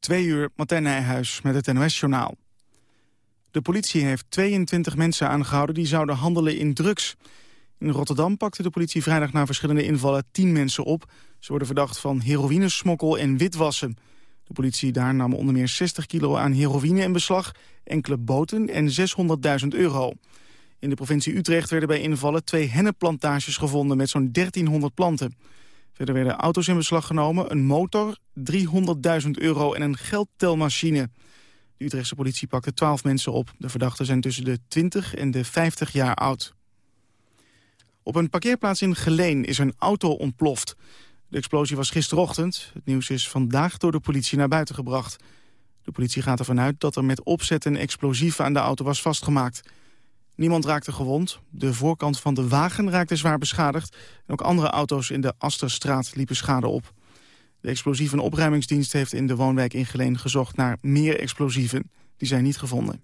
Twee uur, Martijn Nijhuis met het NOS-journaal. De politie heeft 22 mensen aangehouden die zouden handelen in drugs. In Rotterdam pakte de politie vrijdag na verschillende invallen 10 mensen op. Ze worden verdacht van heroïnesmokkel en witwassen. De politie daar nam onder meer 60 kilo aan heroïne in beslag... enkele boten en 600.000 euro. In de provincie Utrecht werden bij invallen twee hennepplantages gevonden... met zo'n 1300 planten. Verder werden auto's in beslag genomen, een motor, 300.000 euro en een geldtelmachine. De Utrechtse politie pakte 12 mensen op. De verdachten zijn tussen de 20 en de 50 jaar oud. Op een parkeerplaats in Geleen is een auto ontploft. De explosie was gisterochtend. Het nieuws is vandaag door de politie naar buiten gebracht. De politie gaat ervan uit dat er met opzet een explosief aan de auto was vastgemaakt. Niemand raakte gewond. De voorkant van de wagen raakte zwaar beschadigd. En ook andere auto's in de Asterstraat liepen schade op. De explosieve opruimingsdienst heeft in de woonwijk in Geleen gezocht naar meer explosieven. Die zijn niet gevonden.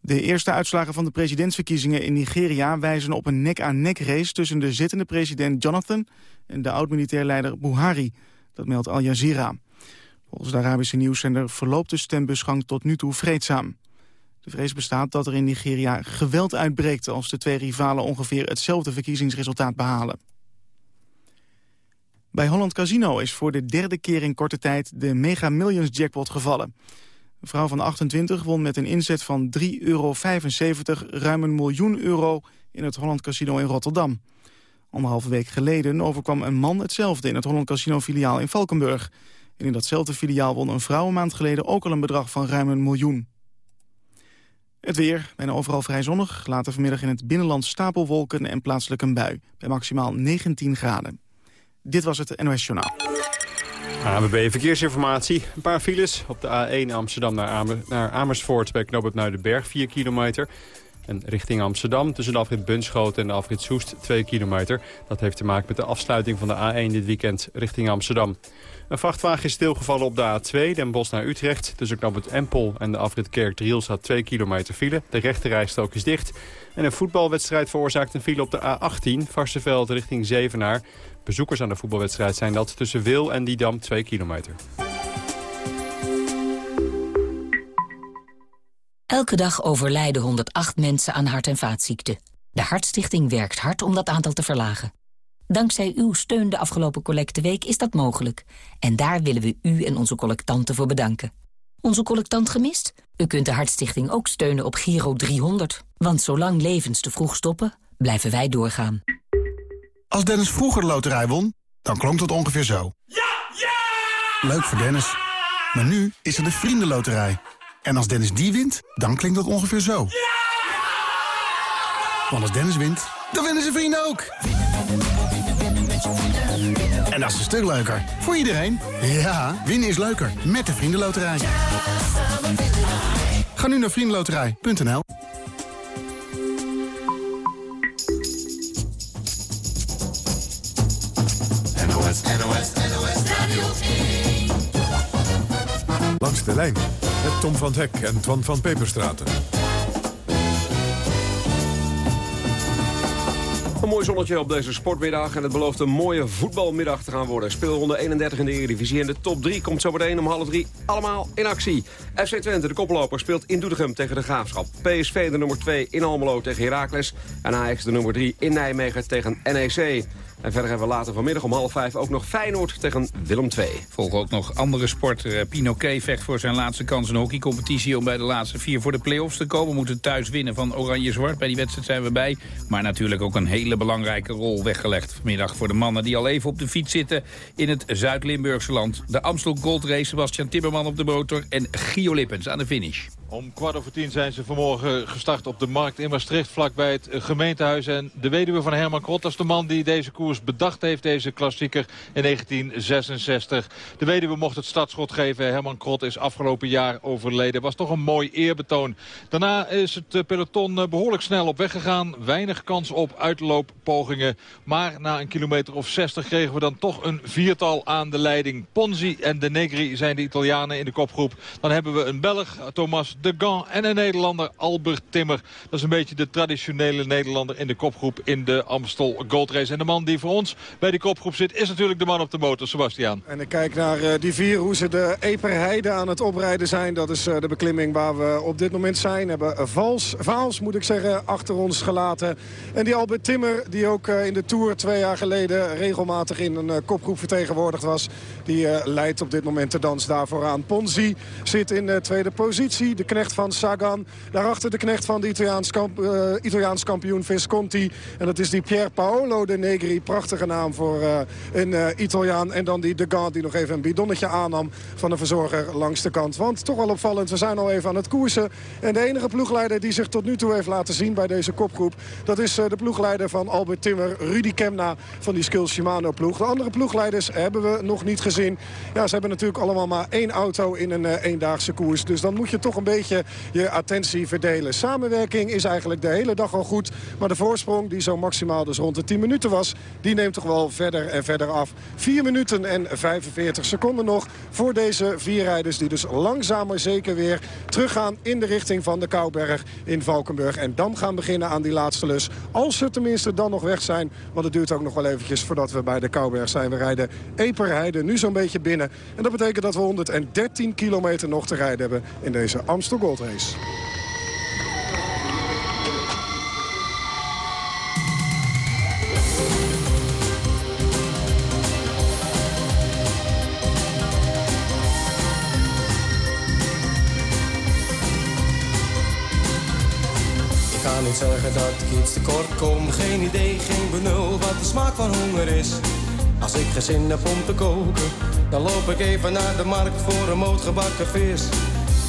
De eerste uitslagen van de presidentsverkiezingen in Nigeria wijzen op een nek-aan-nek race tussen de zittende president Jonathan en de oud-militair leider Buhari. Dat meldt Al Jazeera. Volgens de Arabische nieuwszender verloopt de stembusgang tot nu toe vreedzaam. De vrees bestaat dat er in Nigeria geweld uitbreekt... als de twee rivalen ongeveer hetzelfde verkiezingsresultaat behalen. Bij Holland Casino is voor de derde keer in korte tijd de Mega Millions jackpot gevallen. Een vrouw van 28 won met een inzet van 3,75 euro ruim een miljoen euro in het Holland Casino in Rotterdam. Anderhalve week geleden overkwam een man hetzelfde in het Holland Casino filiaal in Valkenburg. En in datzelfde filiaal won een vrouw een maand geleden ook al een bedrag van ruim een miljoen. Het weer, bijna overal vrij zonnig. Later vanmiddag in het binnenland stapelwolken en plaatselijk een bui. Bij maximaal 19 graden. Dit was het NOS Journaal. ABB Verkeersinformatie. Een paar files op de A1 Amsterdam naar, Amer naar Amersfoort... bij Nuidenberg, 4 kilometer. En richting Amsterdam tussen de afrit Bunschoten en de afrit Soest 2 kilometer. Dat heeft te maken met de afsluiting van de A1 dit weekend richting Amsterdam. Een vrachtwagen is stilgevallen op de A2, Den Bosch naar Utrecht. Tussen knap het Empel en de afrit Kerkdriel staat 2 kilometer file. De rechterrijstrook is dicht. En een voetbalwedstrijd veroorzaakt een file op de A18, Varsenveld richting Zevenaar. Bezoekers aan de voetbalwedstrijd zijn dat tussen Wil en Didam 2 kilometer. Elke dag overlijden 108 mensen aan hart- en vaatziekten. De Hartstichting werkt hard om dat aantal te verlagen. Dankzij uw steun de afgelopen collecteweek is dat mogelijk. En daar willen we u en onze collectanten voor bedanken. Onze collectant gemist? U kunt de Hartstichting ook steunen op Giro 300. Want zolang levens te vroeg stoppen, blijven wij doorgaan. Als Dennis vroeger de loterij won, dan klonk het ongeveer zo. Ja! Ja! Leuk voor Dennis. Maar nu is er de Vriendenloterij. En als Dennis die wint, dan klinkt dat ongeveer zo. Want als Dennis wint, dan winnen zijn vrienden ook. En dat is een stuk leuker. Voor iedereen. Ja, winnen is leuker. Met de Vriendenloterij. Ga nu naar vriendenloterij.nl NOS, NOS, NOS Radio 1. Langs de lijn met Tom van Hek en Twan van Peperstraten. Een mooi zonnetje op deze sportmiddag en het belooft een mooie voetbalmiddag te gaan worden. Speelronde 31 in de Eredivisie en de top 3 komt zo meteen om half 3 allemaal in actie. FC Twente, de koploper, speelt in Doetinchem tegen de Graafschap. PSV de nummer 2 in Almelo tegen Heracles en Ajax de nummer 3 in Nijmegen tegen NEC. En verder hebben we later vanmiddag om half vijf ook nog Feyenoord tegen Willem II. Volgen ook nog andere sporten. Pinoquet vecht voor zijn laatste kans in hockeycompetitie... om bij de laatste vier voor de play-offs te komen. We moeten thuis winnen van Oranje-Zwart. Bij die wedstrijd zijn we bij. Maar natuurlijk ook een hele belangrijke rol weggelegd vanmiddag... voor de mannen die al even op de fiets zitten in het Zuid-Limburgse land. De Amstel Gold Race, Sebastian Timmerman op de motor... en Gio Lippens aan de finish. Om kwart over tien zijn ze vanmorgen gestart op de markt in Maastricht... vlakbij het gemeentehuis. En de weduwe van Herman Krot, dat is de man die deze koers bedacht heeft... deze klassieker in 1966. De weduwe mocht het startschot geven. Herman Krot is afgelopen jaar overleden. Was toch een mooi eerbetoon. Daarna is het peloton behoorlijk snel op weg gegaan. Weinig kans op uitlooppogingen. Maar na een kilometer of 60 kregen we dan toch een viertal aan de leiding. Ponzi en De Negri zijn de Italianen in de kopgroep. Dan hebben we een Belg, Thomas de Gant en een Nederlander Albert Timmer. Dat is een beetje de traditionele Nederlander in de kopgroep in de Amstel Gold Race. En de man die voor ons bij die kopgroep zit is natuurlijk de man op de motor, Sebastian. En ik kijk naar uh, die vier, hoe ze de Eperheide aan het oprijden zijn. Dat is uh, de beklimming waar we op dit moment zijn. Hebben Vals, Vaals, moet ik zeggen, achter ons gelaten. En die Albert Timmer, die ook uh, in de Tour twee jaar geleden regelmatig in een kopgroep vertegenwoordigd was. Die leidt op dit moment de dans daarvoor aan. Ponzi zit in de tweede positie. De knecht van Sagan. Daarachter de knecht van de Italiaans, kamp, Italiaans kampioen Visconti. En dat is die Pier Paolo de Negri. Prachtige naam voor een Italiaan. En dan die De Gant die nog even een bidonnetje aannam van de verzorger langs de kant. Want toch wel opvallend, we zijn al even aan het koersen. En de enige ploegleider die zich tot nu toe heeft laten zien bij deze kopgroep... dat is de ploegleider van Albert Timmer, Rudy Kemna van die Skills Shimano ploeg. De andere ploegleiders hebben we nog niet gezien. Ja, ze hebben natuurlijk allemaal maar één auto in een eendaagse koers. Dus dan moet je toch een beetje je attentie verdelen. Samenwerking is eigenlijk de hele dag al goed. Maar de voorsprong, die zo maximaal dus rond de 10 minuten was... die neemt toch wel verder en verder af. 4 minuten en 45 seconden nog voor deze vier rijders... die dus langzaam maar zeker weer teruggaan in de richting van de Kouberg in Valkenburg. En dan gaan beginnen aan die laatste lus. Als ze tenminste dan nog weg zijn. Want het duurt ook nog wel eventjes voordat we bij de Kouberg zijn. We rijden Eperheide nu zo'n beetje binnen. En dat betekent dat we 113 kilometer nog te rijden hebben in deze Gold Race. niet zeggen dat ik iets tekort kom. Geen idee, geen benul wat de smaak van honger is. Als ik geen zin heb om te koken, dan loop ik even naar de markt voor een moot gebakken vis.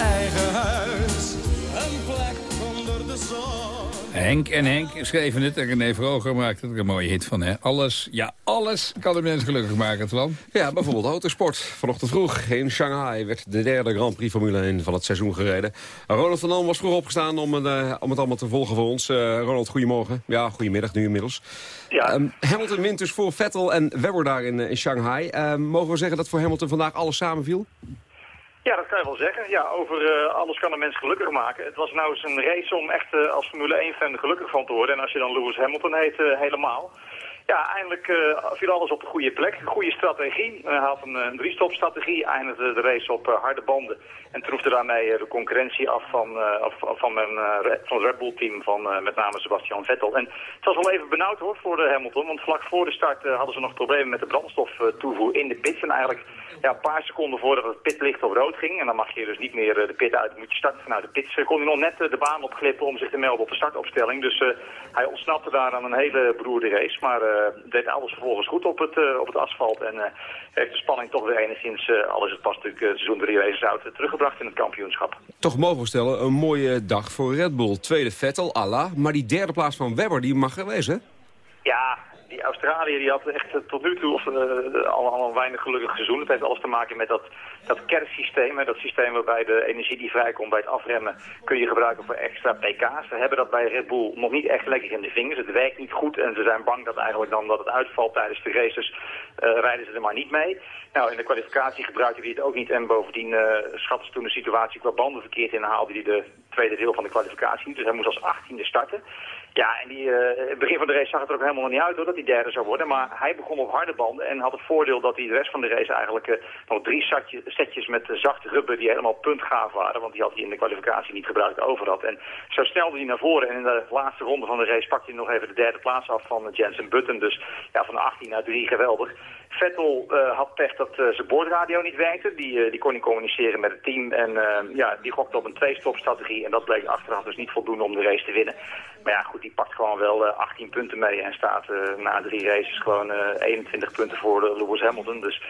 Eigen huis, een plek onder de zon. Henk en Henk schreven het en René Vroger maakte er een mooie hit van. Hè? Alles, ja, alles kan de mensen gelukkig maken, Twan. Ja, bijvoorbeeld autosport. Vanochtend vroeg in Shanghai werd de derde Grand Prix Formule 1 van het seizoen gereden. Ronald van Dam was vroeg opgestaan om, het, eh, om het allemaal te volgen voor ons. Eh, Ronald, goedemorgen. Ja, goedemiddag nu inmiddels. Ja. Ehm, Hamilton wint dus voor Vettel en Webber daar in, eh, in Shanghai. Ehm, mogen we zeggen dat voor Hamilton vandaag alles samenviel? Ja, dat kan je wel zeggen. Ja, over eh, alles kan een mens gelukkig maken. Het was nou eens een race om echt eh, als Formule 1-fan gelukkig van te worden. En als je dan Lewis Hamilton heet, eh, helemaal. Ja, eindelijk viel alles op de goede plek. Goede strategie. Hij had een, een drie-stop-strategie, eindigde de race op harde banden. En troefde daarmee de concurrentie af van, van, mijn, van het Red Bull-team van met name Sebastian Vettel. En het was wel even benauwd hoor voor de Hamilton, want vlak voor de start hadden ze nog problemen met de brandstoftoevoer in de pits. En eigenlijk ja, een paar seconden voordat het pitlicht op rood ging, en dan mag je dus niet meer eh, de pit uit, moet je starten vanuit de pits, kon hij nog net eh, de baan opglippen om zich te melden op de startopstelling. Dus eh, hij ontsnapte daar aan een hele beroerde race, maar deed alles vervolgens goed op het, op het asfalt. En heeft de spanning toch weer enigszins, al is het pas natuurlijk seizoen drie races eh, teruggebracht in het kampioenschap. Toch mogen we stellen, een mooie dag voor Red Bull. Tweede Vettel, Allah. Maar die derde plaats van Webber, die mag er wezen. Ja, die Australiër die had echt eh, tot nu toe eh, al, een weinig gelukkig seizoen. Het heeft alles te maken met dat, dat kerstsysteem. Hè, dat systeem waarbij de energie die vrijkomt bij het afremmen kun je gebruiken voor extra pk's. Ze hebben dat bij Red Bull nog niet echt lekker in de vingers. Het werkt niet goed en ze zijn bang dat eigenlijk dan dat het uitvalt tijdens de races eh, rijden ze er maar niet mee. Nou, in de kwalificatie gebruikte hij het ook niet. En bovendien uh, schatten ze toen de situatie qua banden verkeerd in. haalde hij de tweede deel van de kwalificatie. Dus hij moest als 18e starten. Ja, en die, eh, het begin van de race zag het er ook helemaal niet uit hoor, dat hij derde zou worden. Maar hij begon op harde banden en had het voordeel dat hij de rest van de race eigenlijk eh, nog drie setjes met eh, zacht rubber die helemaal puntgaaf waren. Want die had hij in de kwalificatie niet gebruikt over. En zo snelde hij naar voren en in de laatste ronde van de race pakte hij nog even de derde plaats af van Jensen Button. Dus ja, van 18 naar 3 geweldig. Vettel eh, had pech dat eh, zijn boordradio niet werkte. Die, eh, die kon niet communiceren met het team. En eh, ja, die gokte op een twee-stop-strategie. En dat bleek achteraf dus niet voldoende om de race te winnen. Maar ja, goed, die pakt gewoon wel eh, 18 punten mee. En staat eh, na drie races gewoon eh, 21 punten voor de Lewis Hamilton. Dus,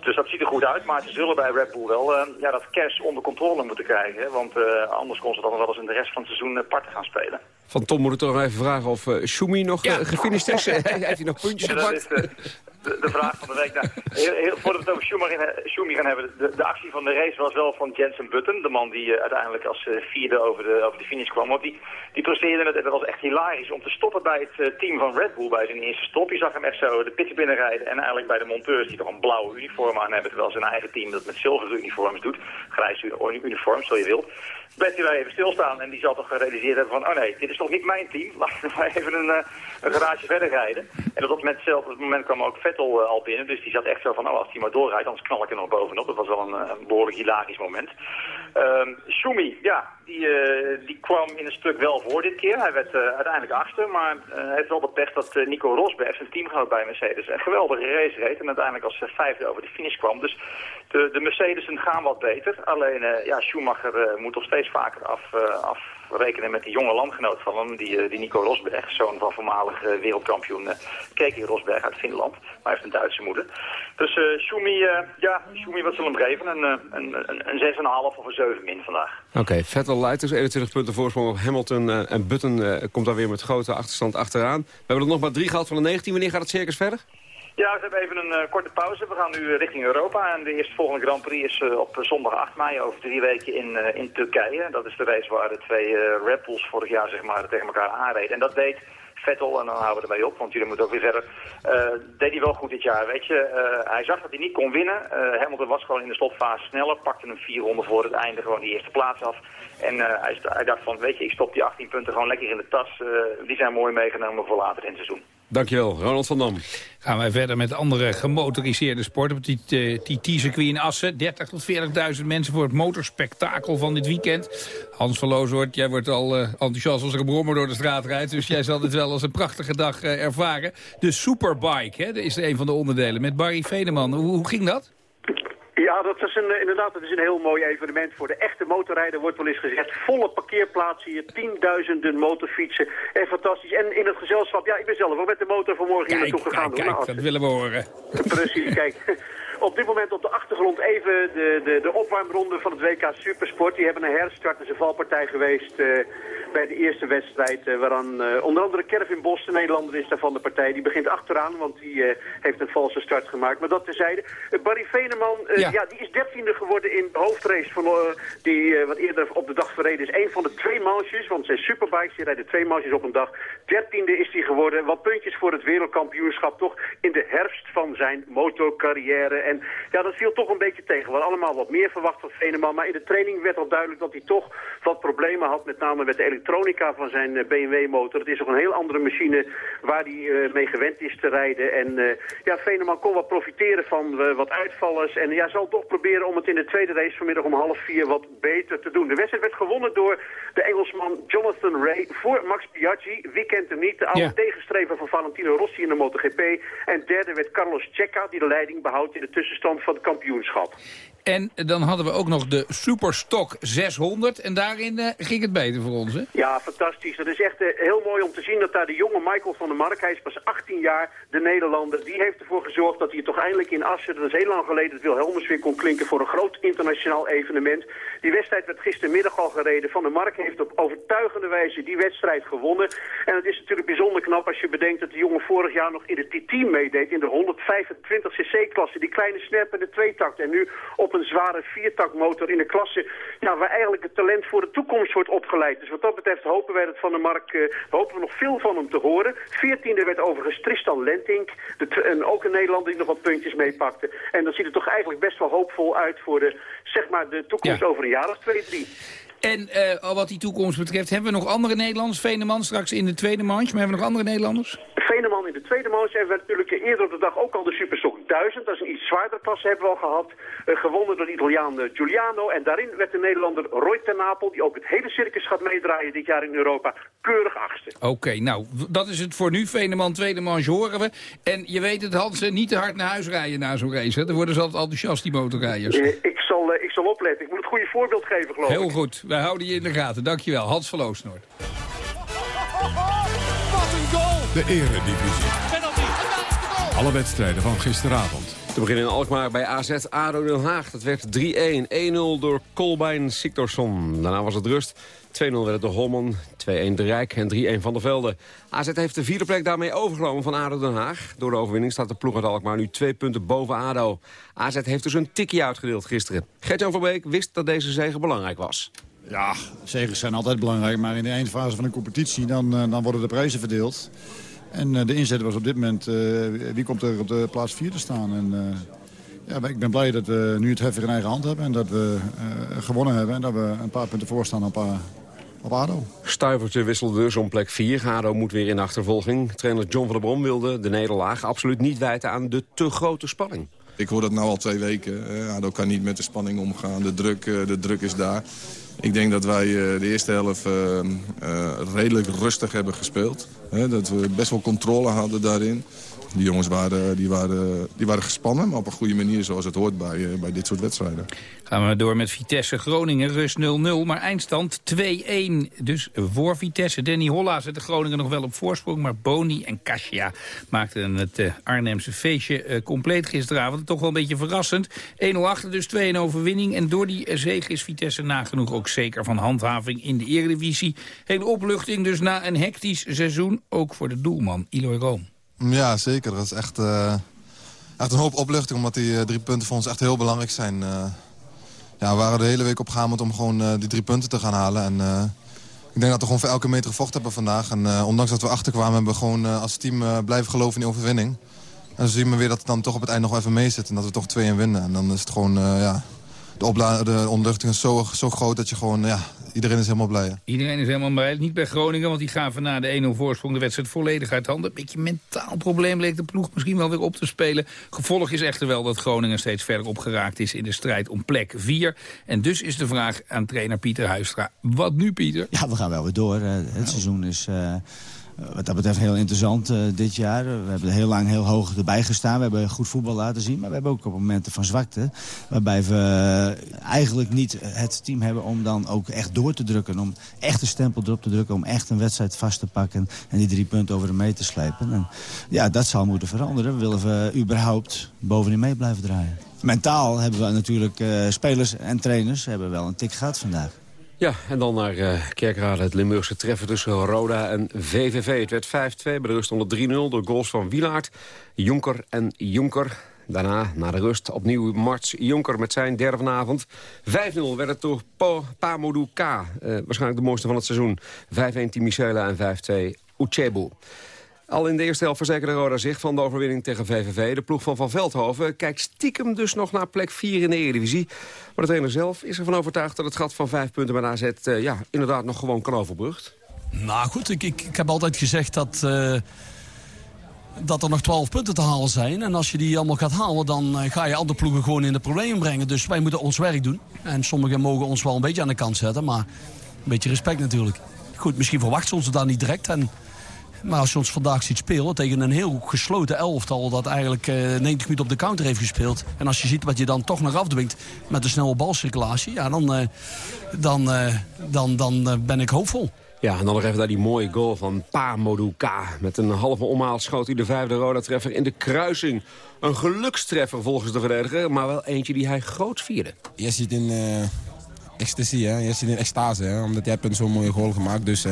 dus dat ziet er goed uit. Maar ze zullen bij Red Bull wel eh, ja, dat cash onder controle moeten krijgen. Hè? Want eh, anders kon ze dan wel eens in de rest van het seizoen uh, parten gaan spelen. Van Tom moet ik toch nog even vragen of uh, Schumi nog ja. uh, gefinished is. Heeft hij nog puntjes ja, gepakt? Dat is, uh, de, vraag van de week. Nou, heel, voordat we het over Schumi gaan hebben, de, actie van de race was wel van Jensen Button. De man die uh, uiteindelijk als uh, vierde over de, over de finish kwam. Want die, die presteerde het, en dat was echt hilarisch, om te stoppen bij het uh, team van Red Bull bij zijn eerste stop. Je zag hem echt zo de pits binnenrijden en eigenlijk bij de monteurs die toch een blauwe uniform aan hebben. Terwijl zijn eigen team dat met zilveren uniforms doet. Grijs uniform, zo je wilt. Hij daar even stilstaan en die zal toch gerealiseerd hebben van, oh nee, dit is toch niet mijn team. Laten we even een, uh, een garage verder rijden. En op dat moment, zelf, op het moment kwam ook Vettel uh, al binnen. Dus die zat echt zo van, oh, als hij maar doorrijdt, anders knal ik er nog bovenop. Dat was wel een, een behoorlijk hilarisch moment. Um, Schumi, ja, die, uh, die kwam in een stuk wel voor dit keer. Hij werd uiteindelijk achtste, maar hij heeft wel de dat Nico Rosberg, zijn teamgenoot bij Mercedes, een geweldige race reed. En uiteindelijk als vijfde over de finish kwam. Dus de, de Mercedesen gaan wat beter. Alleen, ja, Schumacher moet nog steeds vaker af, af rekenen met die jonge landgenoot van hem, die, die Nico Rosberg, zoon van voormalig uh, wereldkampioen uh, Keke Rosberg uit Finland. Maar hij heeft een Duitse moeder. Dus uh, Schumi, ja, Schumi wat zullen hem geven? Een, een, een, een 6,5 of een 7 min vandaag. Oké, okay, Vettel leidt dus 21 punten voorsprong op Hamilton en Button komt daar weer met grote achterstand achteraan. We hebben er nog maar drie gehad van de 19. Wanneer gaat het circus verder? Ja, we hebben even een uh, korte pauze. We gaan nu richting Europa. En de eerstvolgende Grand Prix is uh, op zondag 8 mei over drie weken in, in Turkije. Dat is de race waar de twee Red Bulls vorig jaar zeg maar, tegen elkaar aanreden. En dat deed Vettel, en dan houden we ermee op, want jullie moeten ook weer verder. deed hij wel goed dit jaar, weet je. hij zag dat hij niet kon winnen. Hamilton was gewoon in de slotfase sneller. Pakte hem vier ronden voor het einde gewoon die eerste plaats af. En hij, hij, dacht van, weet je, ik stop die 18 punten gewoon lekker in de tas. die zijn mooi meegenomen voor later in het seizoen. Dankjewel, Ronald van Dam. Gaan wij verder met andere gemotoriseerde sporten. Op het TT-circuit in Assen. 30 tot 40.000 mensen voor het motorspektakel van dit weekend. Hans van Looshoort, jij wordt al uh, enthousiast als er een brommer door de straat rijdt. Dus jij zal dit wel als een prachtige dag uh, ervaren. De Superbike, hè, is een van de onderdelen. Met Barry Veneman. Hoe ging dat? Ja, dat is een, inderdaad dat is een heel mooi evenement voor de echte motorrijder, wordt wel eens gezegd. Volle parkeerplaatsen hier, tienduizenden motorfietsen. En fantastisch. En in het gezelschap, ja, ik ben zelf ook met de motor vanmorgen hier naartoe gegaan. Kijk, kijk, dat willen we horen. Precies, kijk. Op dit moment op de achtergrond even de, de, de opwarmronde van het WK Supersport. Die hebben een herstart, is een valpartij geweest uh, bij de eerste wedstrijd. Uh, waaraan uh, onder andere Kervin Bos, de Nederlander, is daar van de partij. Die begint achteraan, want die heeft een valse start gemaakt. Maar dat terzijde. Barry Veneman, ja. ja. die is dertiende geworden in de hoofdrace. Van, die wat eerder op de dag verreden is. Een van de twee manches, want zijn superbikes, die rijden twee manches op een dag. Dertiende is hij geworden. Wat puntjes voor het wereldkampioenschap toch in de herfst van zijn motorcarrière. En ja, dat viel toch een beetje tegen. We hadden allemaal wat meer verwacht van Veneman. Maar in de training werd al duidelijk dat hij toch wat problemen had. Met name met de elektronica van zijn eh, BMW-motor. Het is ook een heel andere machine waar hij uh, mee gewend is te rijden. En uh, ja, Veneman kon wat profiteren van wat uitvallers. En ja, zal toch proberen om het in de tweede race vanmiddag om half vier wat beter te doen. De wedstrijd werd gewonnen door de Engelsman Jonathan Ray voor Max Piaggi. Wie kent hem niet? De oude ja. tegenstrever van Valentino Rossi in de MotoGP. En derde werd Carlos Checa, die de leiding behoudt in de tussenstand van het kampioenschap. En dan hadden we ook nog de Superstock 600. En daarin uh, ging het beter voor ons, hè? Ja, fantastisch. Dat is echt uh, heel mooi om te zien dat daar de jonge Michael van der Mark... hij is pas 18 jaar, de Nederlander... die heeft ervoor gezorgd dat hij toch eindelijk in Assen... dat is heel lang geleden het Wilhelmus weer kon klinken... voor een groot internationaal evenement. Die wedstrijd werd gistermiddag al gereden. Van der Mark heeft op overtuigende wijze die wedstrijd gewonnen. En het is natuurlijk bijzonder knap als je bedenkt... dat de jongen vorig jaar nog in de T-team meedeed... in de 125 cc-klasse, die kleine snerpende tweetakt. En nu op een zware viertakmotor in de klasse... Ja, waar eigenlijk het talent voor de toekomst wordt opgeleid. Dus wat dat betreft hopen wij dat Van der Mark... Uh, hopen we nog veel van hem te horen. Veertiende werd overigens Tristan Lentink. De en ook een Nederlander die nog wat puntjes meepakte. En dan ziet het toch eigenlijk best wel hoopvol uit voor de, zeg maar, de toekomst over een jaar of twee, drie. En uh, wat die toekomst betreft, hebben we nog andere Nederlanders? Veneman straks in de tweede manche, maar hebben we nog andere Nederlanders? Veneman in de tweede manche hebben we natuurlijk eerder op de dag ook al de Superstock 1000. Dat is een iets zwaardere klasse hebben we al gehad. Uh, gewonnen door de Italiaan uh, Giuliano. En daarin werd de Nederlander Roy ten Napel, die ook het hele circus gaat meedraaien dit jaar in Europa, keurig achtste. Oké, okay, nou, dat is het voor nu. Veneman, tweede manche horen we. En je weet het, Hans, niet te hard naar huis rijden na zo'n race. Hè? Dan worden ze altijd enthousiast, die motorrijders. ik, zal, ik zal opletten. Ik moet het goede voorbeeld geven, geloof Heel ik. Heel goed. Wij houden je in de gaten. Dankjewel. Hans van Loosnoord. De Eredivisie. Alle wedstrijden van gisteravond. Te beginnen in Alkmaar bij AZ ADO Den Haag. Dat werd 3-1. 1-0 door Kolbein Siktorsson. Daarna was het rust. 2-0 werd het door Holman, 2-1 de Rijk en 3-1 van der Velde. AZ heeft de vierde plek daarmee overgenomen van ADO Den Haag. Door de overwinning staat de ploeg uit Alkmaar nu twee punten boven ADO. AZ heeft dus een tikkie uitgedeeld gisteren. Gert-Jan van Beek wist dat deze zege belangrijk was. Ja, zegens zijn altijd belangrijk, maar in de eindfase van een competitie dan, dan worden de prijzen verdeeld. En uh, de inzet was op dit moment, uh, wie komt er op de plaats 4 te staan. En, uh, ja, ik ben blij dat we nu het heffig in eigen hand hebben en dat we gewonnen hebben. En dat we een paar punten voor staan op, op ADO. Stuivertje wisselde dus om plek 4. ADO moet weer in achtervolging. Trainer John van der Brom wilde de nederlaag absoluut niet wijten aan de te grote spanning. Ik hoor dat nu al twee weken. ADO kan niet met de spanning omgaan. De druk, de druk is daar. Ik denk dat wij de eerste helft uh, uh, redelijk rustig hebben gespeeld. Dat we best wel controle hadden daarin. Die jongens waren, die waren, die waren gespannen, maar op een goede manier zoals het hoort bij, uh, bij dit soort wedstrijden. Gaan we door met Vitesse Groningen, rust 0-0, maar eindstand 2-1. Dus voor Vitesse. Danny Holla zette Groningen nog wel op voorsprong, maar Boni en Kasia maakten het uh, Arnhemse feestje uh, compleet gisteravond. Toch wel een beetje verrassend. 1-0 achter, dus 2-1 overwinning. En door die zege is Vitesse nagenoeg ook zeker van handhaving in de eredivisie. Hele opluchting dus na een hectisch seizoen, ook voor de doelman Eloy Room. Ja, zeker. Dat is echt, uh, echt een hoop opluchting, omdat die uh, drie punten voor ons echt heel belangrijk zijn. Uh, ja, we waren de hele week opgehamerd om gewoon die drie punten te gaan halen. En ik denk dat we gewoon voor elke meter gevochten hebben vandaag. En ondanks dat we achterkwamen, hebben we gewoon als team blijven geloven in die overwinning. En dan zien we weer dat het dan toch op het eind nog even mee zit. En dat we toch 2-1 winnen. En dan is het gewoon, ja, de, de onluchting is zo, zo groot dat je gewoon, ja, iedereen is helemaal blij. Iedereen is helemaal blij. Niet bij Groningen, want die gaven na de 1-0 voorsprong de wedstrijd volledig uit handen. Een beetje mentaal probleem leek de ploeg misschien wel weer op te spelen. Gevolg is echter wel dat Groningen steeds verder opgeraakt is in de strijd om plek 4. En dus is de vraag aan trainer Pieter Huistra. Wat nu, Pieter? Ja, we gaan wel weer door. het seizoen is... Uh wat dat betreft heel interessant uh, dit jaar. We hebben heel lang heel hoog erbij gestaan. We hebben goed voetbal laten zien. Maar we hebben ook op momenten van zwakte. Waarbij we eigenlijk niet het team hebben om dan ook echt door te drukken. Om echt een stempel erop te drukken. Om echt een wedstrijd vast te pakken. En die drie punten over de mee te slepen. En ja, dat zal moeten veranderen. Willen we überhaupt bovenin mee blijven draaien. Mentaal hebben we natuurlijk spelers en trainers hebben wel een tik gehad vandaag. Ja, en dan naar uh, Kerkrade, het Limburgse treffen tussen Roda en VVV. Het werd 5-2, bij de rust onder 3-0 door goals van Wielaert, Jonker en Jonker. Daarna, na de rust, opnieuw Marts Jonker met zijn derde vanavond. 5-0 werd het door pa Pamodou K. Uh, waarschijnlijk de mooiste van het seizoen. 5-1 Team Michela en 5-2 Uchebu. Al in de eerste helft verzekerde Roda zich van de overwinning tegen VVV. De ploeg van Van Veldhoven kijkt stiekem dus nog naar plek 4 in de Eredivisie. Maar de trainer zelf is ervan overtuigd dat het gat van 5 punten bij AZ... Uh, ja, inderdaad nog gewoon kan overbrugd. Nou goed, ik, ik, ik heb altijd gezegd dat... Uh dat er nog 12 punten te halen zijn. En als je die allemaal gaat halen, dan uh, ga je andere ploegen gewoon in de problemen brengen. Dus wij moeten ons werk doen. En sommigen mogen ons wel een beetje aan de kant zetten, maar een beetje respect natuurlijk. Goed, misschien verwachten ze ons dat niet direct. En maar als je ons vandaag ziet spelen tegen een heel gesloten elftal... dat eigenlijk uh, 90 minuten op de counter heeft gespeeld... en als je ziet wat je dan toch nog afdwingt met een snelle balcirculatie... Ja, dan, uh, dan, uh, dan, dan ben ik hoopvol. Ja, en dan nog even naar die mooie goal van Pa Moduka. Met een halve omhaal schoot hij de vijfde Roda-treffer in de kruising. Een gelukstreffer volgens de verdediger, maar wel eentje die hij groot vierde. Je ziet in ecstasy, hè? je ziet in extase, hè? omdat jij hebt zo'n mooie goal gemaakt. Dus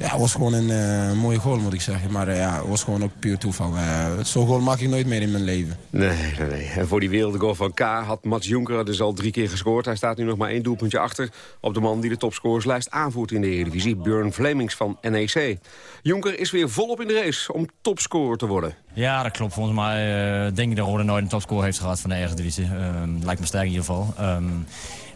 ja, het was gewoon een uh, mooie goal, moet ik zeggen. Maar uh, ja, het was gewoon ook puur toeval. Uh, Zo'n goal maak ik nooit meer in mijn leven. Nee, nee, nee. En voor die wereldgoal van K had Mats Jonker dus al drie keer gescoord. Hij staat nu nog maar één doelpuntje achter op de man die de topscorerslijst aanvoert in de Eredivisie. Björn Vlemings van NEC. Jonker is weer volop in de race om topscorer te worden. Ja, dat klopt. Volgens mij denk ik dat Rode nooit een topscorer heeft gehad van de Eredivisie. Ehm, lijkt me sterk in ieder geval. Um,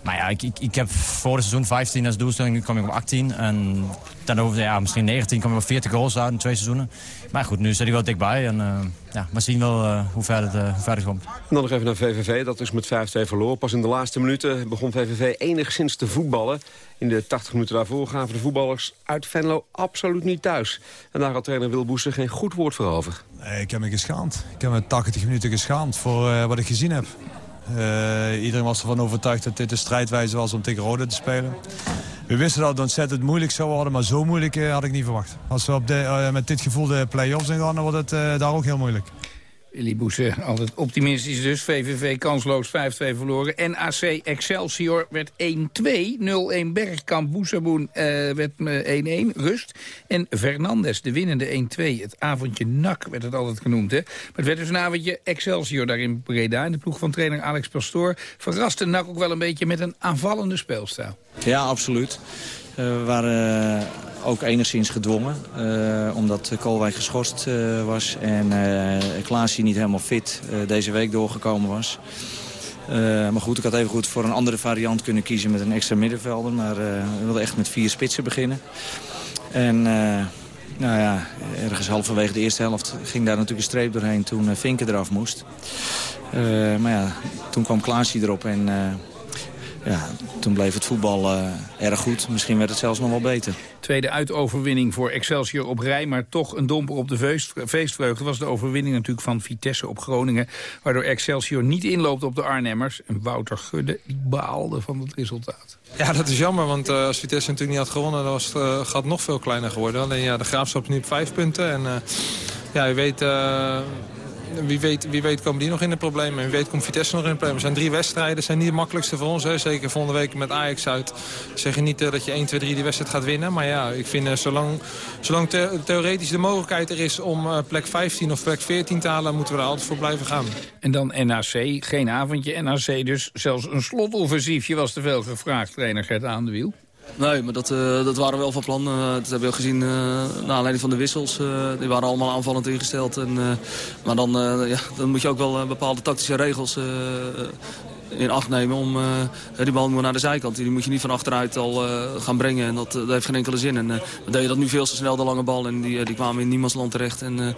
maar ja, ik, ik, ik heb voor het seizoen 15 als doelstelling. Nu kom ik op 18. En dan over, ja, misschien 19 kom ik op 40 goals uit in twee seizoenen. Maar goed, nu zit hij wel dichtbij. En uh, ja, we zien wel uh, hoe, ver het, uh, hoe ver het komt. En dan nog even naar VVV. Dat is met 5-2 verloren. Pas in de laatste minuten begon VVV enigszins te voetballen. In de 80 minuten daarvoor gaven de voetballers uit Venlo absoluut niet thuis. En daar had trainer Wil Boeser geen goed woord voor over. Nee, ik heb me geschaamd. Ik heb me 80 minuten geschaamd voor wat ik gezien heb. Uh, iedereen was ervan overtuigd dat dit de strijdwijze was om tegen Rode te spelen. We wisten dat het ontzettend moeilijk zou worden, maar zo moeilijk uh, had ik niet verwacht. Als we op de, uh, met dit gevoel de play-offs ingaan, dan wordt het daar ook heel moeilijk. Willy Boese, altijd optimistisch dus. VVV kansloos 5-2 verloren. NAC Excelsior werd 1-2. 0-1 Bergkamp. Boesaboen uh, werd 1-1. Rust. En Fernandes, de winnende 1-2. Het avondje nak werd het altijd genoemd. Hè? Maar het werd dus een avondje Excelsior daar in Breda. In de ploeg van trainer Alex Pastoor verraste nak ook wel een beetje met een aanvallende speelstijl. Ja, absoluut. Uh, we waren uh, ook enigszins gedwongen. Uh, omdat Koolwijk geschorst was en Klaasje niet helemaal fit deze week doorgekomen was. maar goed, ik had even goed voor een andere variant kunnen kiezen met een extra middenvelder. Maar we wilden echt met vier spitsen beginnen. En nou ja, ergens halverwege de eerste helft ging daar natuurlijk een streep doorheen toen Vinken eraf moest. maar ja, toen kwam Klaasje erop en ja, toen bleef het voetbal uh, erg goed. Misschien werd het zelfs nog wel beter. Tweede uitoverwinning voor Excelsior op rij, maar toch een domper op de feest, feestvreugde. was de overwinning natuurlijk van Vitesse op Groningen. Waardoor Excelsior niet inloopt op de Arnhemmers. En Wouter Gudde baalde van het resultaat. Ja, dat is jammer, want uh, als Vitesse natuurlijk niet had gewonnen... dan was het uh, gat nog veel kleiner geworden. Alleen ja, de Graafschap is nu op vijf punten. En ja, je weet wie weet, wie weet komen die nog in de problemen. En wie weet komt Vitesse nog in de problemen. Er zijn drie wedstrijden. zijn niet de makkelijkste voor ons. Hè. Zeker volgende week met Ajax uit. Zeg je niet uh, dat je 1, 2, 3 die wedstrijd gaat winnen. Maar ja, ik vind uh, zolang, zolang the theoretisch de mogelijkheid er is om uh, plek 15 of plek 14 te halen... moeten we er altijd voor blijven gaan. En dan NAC. Geen avondje. NAC dus zelfs een slotoffensiefje was te veel gevraagd. Trainer Gert Aan de Wiel. Nee, maar dat, uh, dat waren we wel van plan. Uh, dat hebben we gezien uh, naar aanleiding van de wissels. die waren allemaal aanvallend ingesteld. En, maar dan, ja, dan moet je ook wel bepaalde tactische regels in acht nemen om die bal naar de zijkant. Die moet je niet van achteruit al gaan brengen. En dat, dat heeft geen enkele zin. En dan deed je dat nu veel te snel, de lange bal. En die, die kwamen in niemands land terecht. En,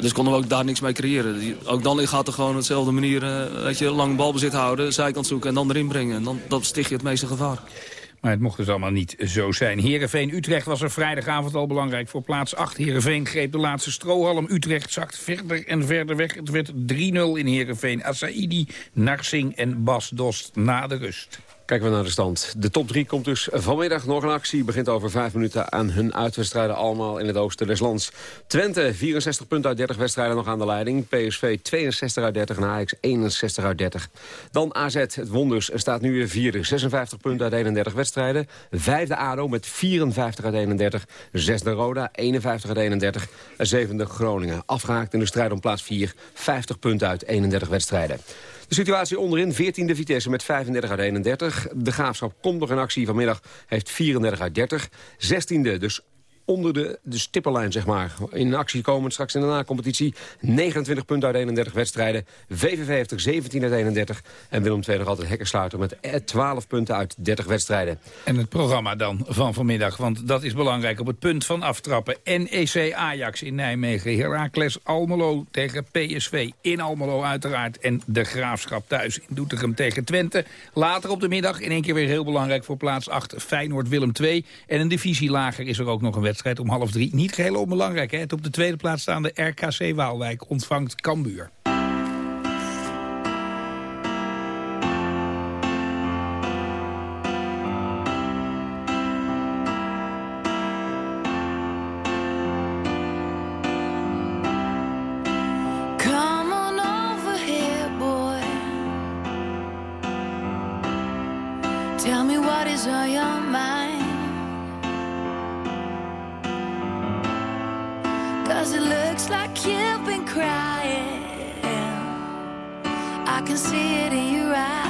dus konden we ook daar niks mee creëren. Ook dan gaat er gewoon op dezelfde manier, uh, weet je, lang balbezit houden, zijkant zoeken en dan erin brengen. En dan dat sticht je het meeste gevaar. Maar het mocht dus allemaal niet zo zijn. Heerenveen-Utrecht was er vrijdagavond al belangrijk voor plaats 8. Heerenveen greep de laatste strohalm. Utrecht zakt verder en verder weg. Het werd 3-0 in Heerenveen. Asaidi, Narsing en Bas Dost na de rust. Kijken we naar de stand. De top 3 komt dus vanmiddag nog een actie. Begint over 5 minuten aan hun uitwedstrijden allemaal in het oosten des lands. Twente, 64 punten uit 30 wedstrijden nog aan de leiding. PSV 62 uit 30 en Ajax 61 uit 30. Dan AZ, het Wonders, staat nu weer vierde. 56 punten uit 31 wedstrijden. Vijfde ADO met 54 uit 31. Zesde Roda, 51 uit 31. En zevende Groningen. Afgehaakt in de strijd om plaats 4. 50 punten uit 31 wedstrijden. De situatie onderin, 14e Vitesse met 35 uit 31. De Graafschap komt nog in actie vanmiddag, heeft 34 uit 30. 16e, dus onder de, de stippenlijn, zeg maar. In actie komen straks in de na-competitie. 29 punten uit 31 wedstrijden. VVV heeft er 17 uit 31. En Willem II nog altijd hekkersluiter met 12 punten uit 30 wedstrijden. En het programma dan van vanmiddag, want dat is belangrijk op het punt van aftrappen. NEC Ajax in Nijmegen, Heracles Almelo tegen PSV in Almelo uiteraard. En de Graafschap thuis in Doetinchem tegen Twente. Later op de middag in één keer weer heel belangrijk voor plaats 8 Feyenoord Willem II. En een divisie lager is er ook nog een wedstrijd om half drie. Niet geheel onbelangrijk. Hè? Het op de tweede plaats staande RKC Waalwijk ontvangt Cambuur. Tell me what is on. Cause it looks like you've been crying. I can see it in your eyes.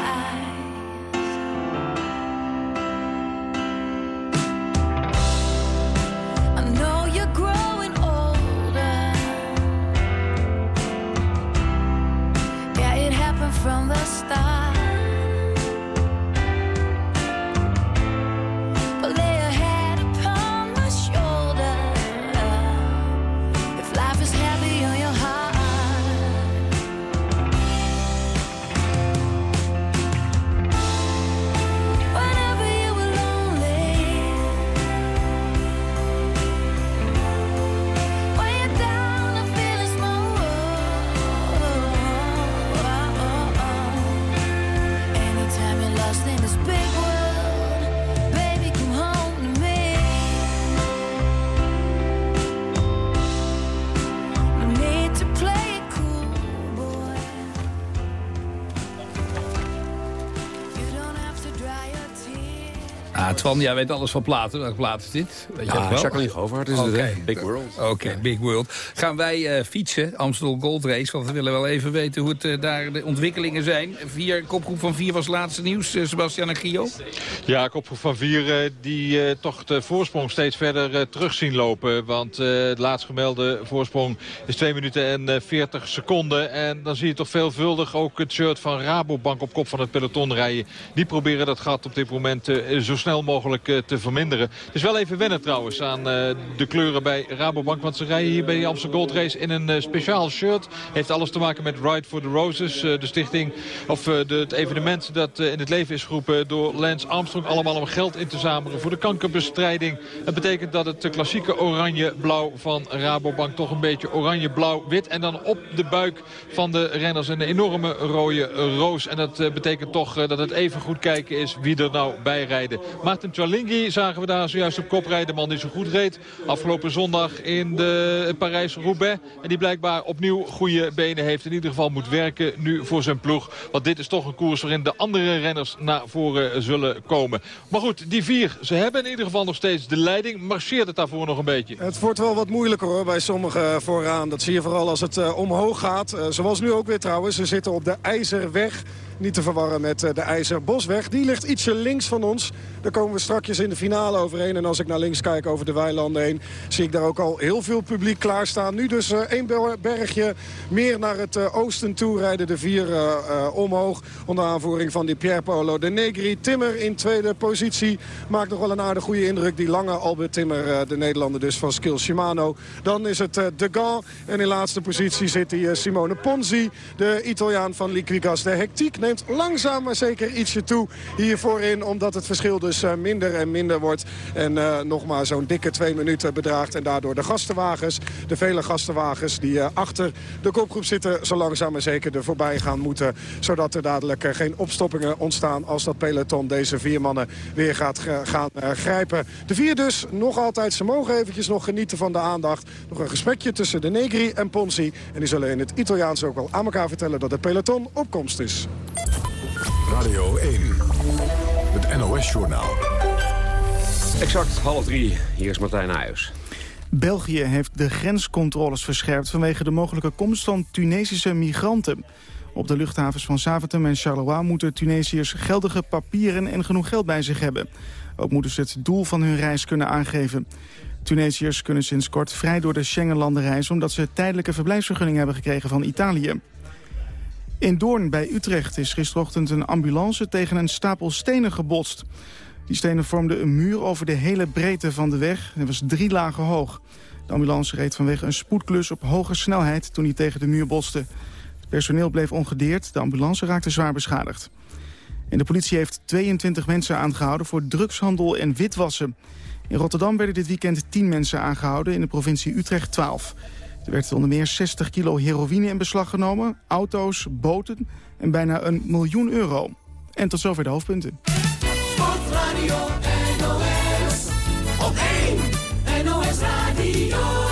Twan, jij weet alles van platen. Welke plaat is dit? Weet je Ja, het wel? Jacqueline Govaert is het, Oké. hè? Big World. Oké, Big World. Gaan wij eh, fietsen, Amstel Gold Race. Want we willen wel even weten hoe het, eh, daar de ontwikkelingen zijn. Vier, kopgroep van vier was laatste nieuws. Eh, Sebastian en Gio. Ja, kopgroep van vier die eh, toch de voorsprong steeds verder terug zien lopen. Want eh de laatst gemelde voorsprong is 2 minuten en eh, 40 seconden. En dan zie je toch veelvuldig ook het shirt van Rabobank op kop van het peloton rijden. Die proberen dat gat op dit moment eh, zo snel mogelijk eh, te verminderen. Het is wel even wennen trouwens aan eh, de kleuren bij Rabobank. Want ze rijden hier bij de Amsterdam Gold Race in een eh, speciaal shirt. Heeft alles te maken met Ride for the Roses. de stichting of het evenement dat in het leven is geroepen door Lance Armstrong. Allemaal om geld in te zamelen voor de kankerbestrijding. Dat betekent dat het klassieke oranje-blauw van Rabobank toch een beetje oranje-blauw-wit. En dan op de buik van de renners een enorme rode roos. En dat betekent toch dat het even goed kijken is wie er nou bij rijden. Maarten Cialinghi zagen we daar zojuist op kop rijden. De man die zo goed reed. Afgelopen zondag in de Parijs-Roubaix. En die blijkbaar opnieuw goede benen heeft. In ieder geval moet werken nu voor zijn ploeg. Want dit is toch een koers waarin de andere renners naar voren zullen komen. Maar goed, die vier, ze hebben in ieder geval nog steeds de leiding. Marcheert het daarvoor nog een beetje? Het wordt wel wat moeilijker hoor bij sommigen vooraan. Dat zie je vooral als het eh, omhoog gaat. Eh, zoals nu ook weer trouwens. Ze zitten op de IJzerweg. Niet te verwarren met eh, de IJzerbosweg. Die ligt ietsje links van ons. Daar komen we strakjes in de finale overheen. En als ik naar links kijk over de weilanden heen... zie ik daar ook al heel veel publiek klaarstaan. Nu dus eh, één ber- bergje meer naar het eh, oosten toe rijden de vier eh, omhoog. Onder aanvoering van die Pier Paolo de Negri. Timmer in tweede positie. Maakt nog wel een aardig goede indruk. Die lange Albert Timmer, de Nederlander dus van Skill Shimano. Dan is het De Gaulle. En in laatste positie zit die Simone Ponzi. De Italiaan van Liquigas. De hectiek neemt langzaam maar zeker ietsje toe hier voorin. Omdat het verschil dus minder en minder wordt. En nog maar zo'n dikke twee minuten bedraagt. En daardoor de gastenwagens, de vele gastenwagens die achter de kopgroep zitten... zo langzaam maar zeker er voorbij gaan moeten. Zodat er dadelijk geen opstoppingen ontstaan als dat peloton deze vier mannen weer gaat gaan grijpen. De vier dus nog altijd. Ze mogen eventjes nog genieten van de aandacht. Nog een gesprekje tussen de Negri en Ponsi. En die zullen in het Italiaans ook wel aan elkaar vertellen dat de peloton op komst is. Radio 1, het NOS-journaal. Exact half drie. Hier is Martijn Nijers. België heeft de grenscontroles verscherpt vanwege de mogelijke komst van Tunesische migranten. Op de luchthavens van Zaventem en Charleroi moeten Tunesiërs geldige papieren en genoeg geld bij zich hebben. Ook moeten ze het doel van hun reis kunnen aangeven. Tunesiërs kunnen sinds kort vrij door de Schengenlanden reizen... omdat ze tijdelijke verblijfsvergunning hebben gekregen van Italië. In Doorn bij Utrecht is gisterochtend een ambulance tegen een stapel stenen gebotst. Die stenen vormden een muur over de hele breedte van de weg. Het was drie lagen hoog. De ambulance reed vanwege een spoedklus op hoge snelheid toen hij tegen de muur botste. Het personeel bleef ongedeerd, de ambulance raakte zwaar beschadigd. En de politie heeft 22 mensen aangehouden voor drugshandel en witwassen. In Rotterdam werden dit weekend 10 mensen aangehouden, in de provincie Utrecht 12. Er werd onder meer 60 kilo heroïne in beslag genomen, auto's, boten en bijna een miljoen euro. En tot zover de hoofdpunten. Sportradio NOS, op 1 NOS Radio.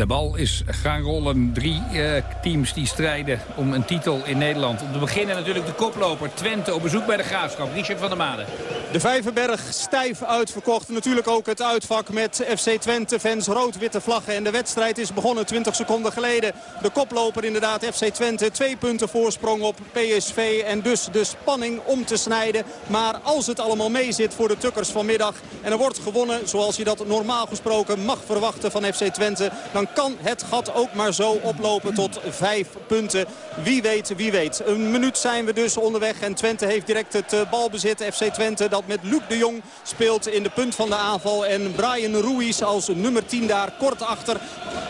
De bal is gaan rollen. Drie uh, teams die strijden om een titel in Nederland. Om te beginnen natuurlijk de koploper Twente op bezoek bij de Graafschap. Richard van der Made. De Vijverberg stijf uitverkocht. Natuurlijk ook het uitvak met FC Twente. Fans rood-witte vlaggen. En de wedstrijd is begonnen 20 seconden geleden. De koploper inderdaad FC Twente. Twee punten voorsprong op PSV. En dus de spanning om te snijden. Maar als het allemaal mee zit voor de tukkers vanmiddag. En er wordt gewonnen zoals je dat normaal gesproken mag verwachten van FC Twente. Dan kan het gat ook maar zo oplopen tot vijf punten. Wie weet, wie weet. Een minuut zijn we dus onderweg en Twente heeft direct het eh, balbezit. FC Twente dat met Luc de Jong speelt in de punt van de aanval. En Brian Ruiz als nummer 10 daar kort achter.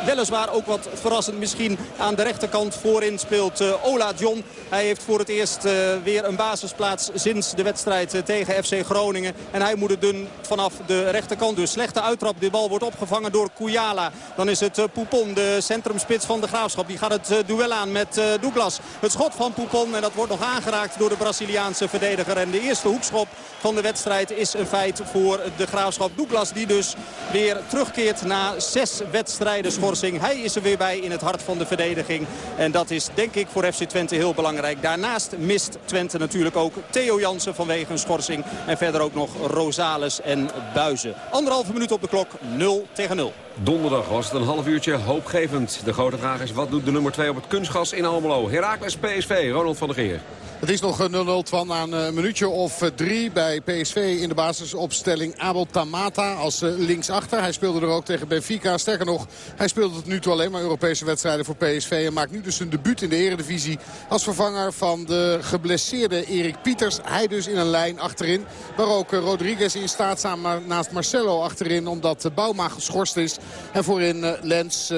Weliswaar ook wat verrassend misschien aan de rechterkant voorin speelt uh, Ola John. Hij heeft voor het eerst uh, weer een basisplaats sinds de wedstrijd tegen FC Groningen. En hij moet het doen vanaf de rechterkant. Dus slechte uittrap. De bal wordt opgevangen door Kujala. Dan is het Poupon, de centrumspits van de Graafschap. Die gaat het duel aan met Douglas. Het schot van Poupon en dat wordt nog aangeraakt door de Braziliaanse verdediger. En de eerste hoekschop van de wedstrijd is een feit voor de Graafschap. Douglas die dus weer terugkeert na zes wedstrijden schorsing. Hij is er weer bij in het hart van de verdediging. En dat is denk ik voor FC Twente heel belangrijk. Daarnaast mist Twente natuurlijk ook Theo Jansen vanwege een schorsing. En verder ook nog Rosales en Buizen. Anderhalve minuut op de klok, 0 tegen 0. Donderdag was het een half uurtje hoopgevend. De grote vraag is, wat doet de nummer 2 op het kunstgas in Almelo? Herakles PSV, Ronald van der Geer. Het is nog 0-0 van aan een minuutje of drie bij PSV in de basisopstelling Abel Tamata als linksachter. Hij speelde er ook tegen Benfica. Sterker nog, hij speelde tot nu toe alleen maar Europese wedstrijden voor PSV. En maakt nu dus zijn debuut in de eredivisie als vervanger van de geblesseerde Erik Pieters. Hij dus in een lijn achterin. Waar ook Rodriguez in staat staan naast Marcelo achterin. Omdat Bouma geschorst is. En voorin Lens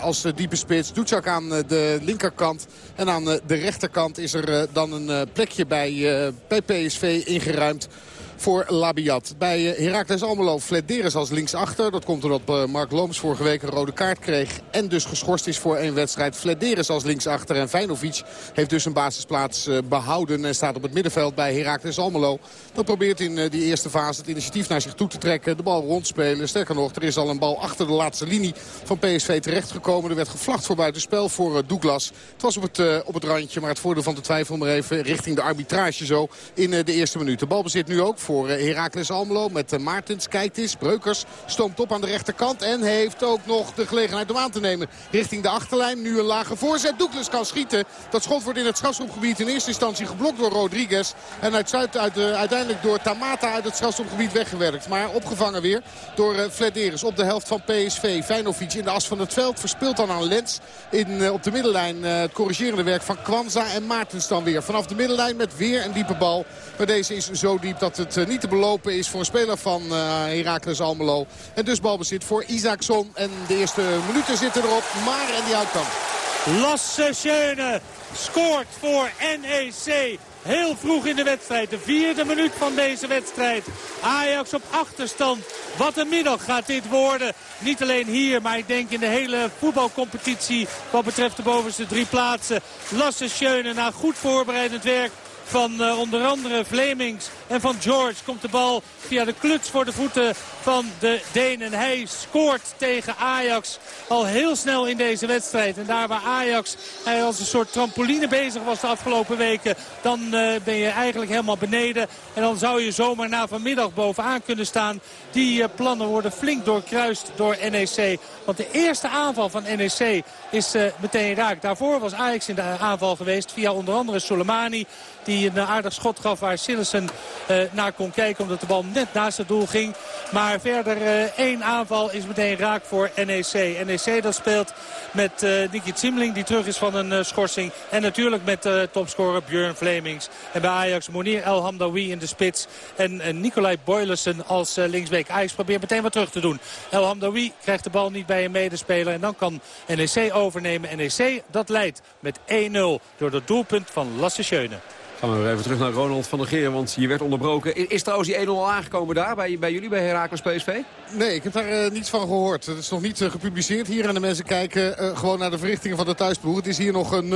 als diepe spits. Ducak aan de linkerkant. En aan de rechterkant is er dan een plekje bij, bij PSV ingeruimd voor Labiat. Bij Heracles Almelo Flederis als linksachter. Dat komt doordat Mark Looms vorige week een rode kaart kreeg. En dus geschorst is voor één wedstrijd. Flederis als linksachter. En Vijnovic heeft dus een basisplaats behouden. En staat op het middenveld bij Heracles Almelo. Dat probeert in die eerste fase het initiatief naar zich toe te trekken. De bal rondspelen. Sterker nog, er is al een bal achter de laatste linie van PSV terechtgekomen. Er werd gevlacht voor buitenspel voor Douglas. Het was op het, op het randje, maar het voordeel van de twijfel maar even richting de arbitrage zo in de eerste minuut. De bal bezit nu ook voor Heracles Almelo met Maartens. Kijkt eens, Breukers stoomt op aan de rechterkant. En heeft ook nog de gelegenheid om aan te nemen richting de achterlijn. Nu een lage voorzet. Douglas kan schieten. Dat schot wordt in het strafschopgebied in eerste instantie geblokt door Rodriguez. En uit, uit, uiteindelijk door Tamata uit het strafschopgebied weggewerkt. Maar opgevangen weer door uh, Flederis op de helft van PSV. Feyenoord in de as van het veld. Verspeelt dan aan Lens in, op de middenlijn uh, het corrigerende werk van Kwanza. En Maartens dan weer vanaf de middenlijn met weer een diepe bal. Maar deze is zo diep dat het niet te belopen is voor een speler van uh, Heracles Almelo. En dus balbezit voor Isaacson. En de eerste minuten zitten erop. Maar en die dan. Lasse Schöne scoort voor NEC. Heel vroeg in de wedstrijd, de vierde minuut van deze wedstrijd. Ajax op achterstand. Wat een middag gaat dit worden. Niet alleen hier, maar ik denk in de hele voetbalcompetitie... wat betreft de bovenste drie plaatsen. Lasse Schöne na goed voorbereidend werk van uh, onder andere Vlemings en van George komt de bal via de kluts voor de voeten van de Denen. Hij scoort tegen Ajax al heel snel in deze wedstrijd. En daar waar Ajax als een soort trampoline bezig was de afgelopen weken... dan uh, ben je eigenlijk helemaal beneden. En dan zou je zomaar na vanmiddag bovenaan kunnen staan. Die uh, plannen worden flink doorkruist door NEC. Want de eerste aanval van NEC is uh, meteen raak. Daarvoor was Ajax in de aanval geweest via onder andere Soleimani. Die een aardig schot gaf waar Sillessen naar kon kijken. Omdat de bal net naast het doel ging. Maar verder uh, één aanval is meteen raak voor NEC. NEC dat speelt met uh, Nicky Zimling die terug is van een schorsing. En natuurlijk met topscorer Björn Vlemings. En bij Ajax Monir El Hamdawi in de spits. En Nicolai Boylussen als linksbeek. Ajax probeert meteen wat terug te doen. El Hamdawi krijgt de bal niet bij een medespeler. En dan kan NEC overnemen. NEC dat leidt met 1-0 door het doelpunt van Lasse Schöne. Gaan we weer even terug naar Ronald van der Geer, want je werd onderbroken. Is trouwens die 1-0 aangekomen daar, bij, bij jullie, bij Heracles PSV? Nee, ik heb daar uh, niets van gehoord. Het is nog niet uh, gepubliceerd hier en de mensen kijken uh, gewoon naar de verrichtingen van de thuisploeg. Het is hier nog 0-0.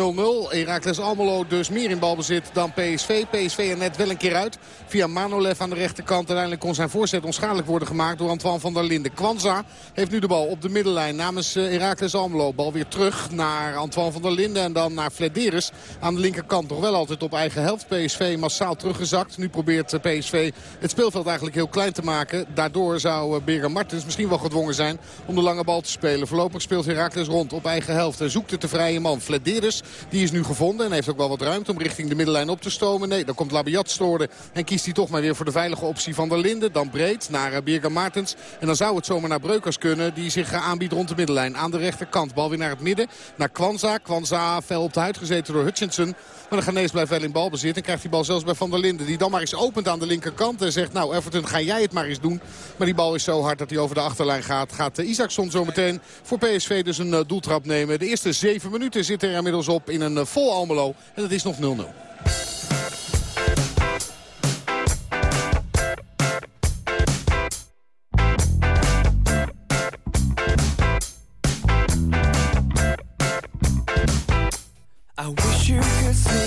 Heracles Almelo dus meer in balbezit dan PSV. PSV er net wel een keer uit. Via Manolev aan de rechterkant. Uiteindelijk kon zijn voorzet onschadelijk worden gemaakt door Antoine van der Linden. Kwanza heeft nu de bal op de middenlijn namens Heracles Almelo. Bal weer terug naar Antoine van der Linden en dan naar Flederis aan de linkerkant. Nog wel altijd op eigen helft. PSV massaal teruggezakt. Nu probeert PSV het speelveld eigenlijk heel klein te maken. Daardoor zou Berger Martens misschien wel gedwongen zijn om de lange bal te spelen. Voorlopig speelt Herakles rond op eigen helft. Hij zoekt het de vrije man. Flederis, die is nu gevonden en heeft ook wel wat ruimte om richting de middenlijn op te stomen. Nee, dan komt Labiat storen en kiest hij toch maar weer voor de veilige optie van der Linden. Dan breed naar Birger Martens. En dan zou het zomaar naar Breukers kunnen die zich aanbiedt rond de middenlijn. Aan de rechterkant. Bal weer naar het midden. Naar Kwanza. Kwanza fel op de huid gezeten door Hutchinson. Maar de Ghanese blijft wel in balbezit. En krijgt die bal zelfs bij Van der Linden. Die dan maar eens opent aan de linkerkant. En zegt nou Everton ga jij het maar eens doen. Maar die bal is zo hard dat hij over de achterlijn gaat. Gaat uh, Isaacson zo meteen voor PSV dus een uh, doeltrap nemen. De eerste zeven minuten zitten er inmiddels op in een uh, vol Almelo. En dat is nog 0-0. I wish you could see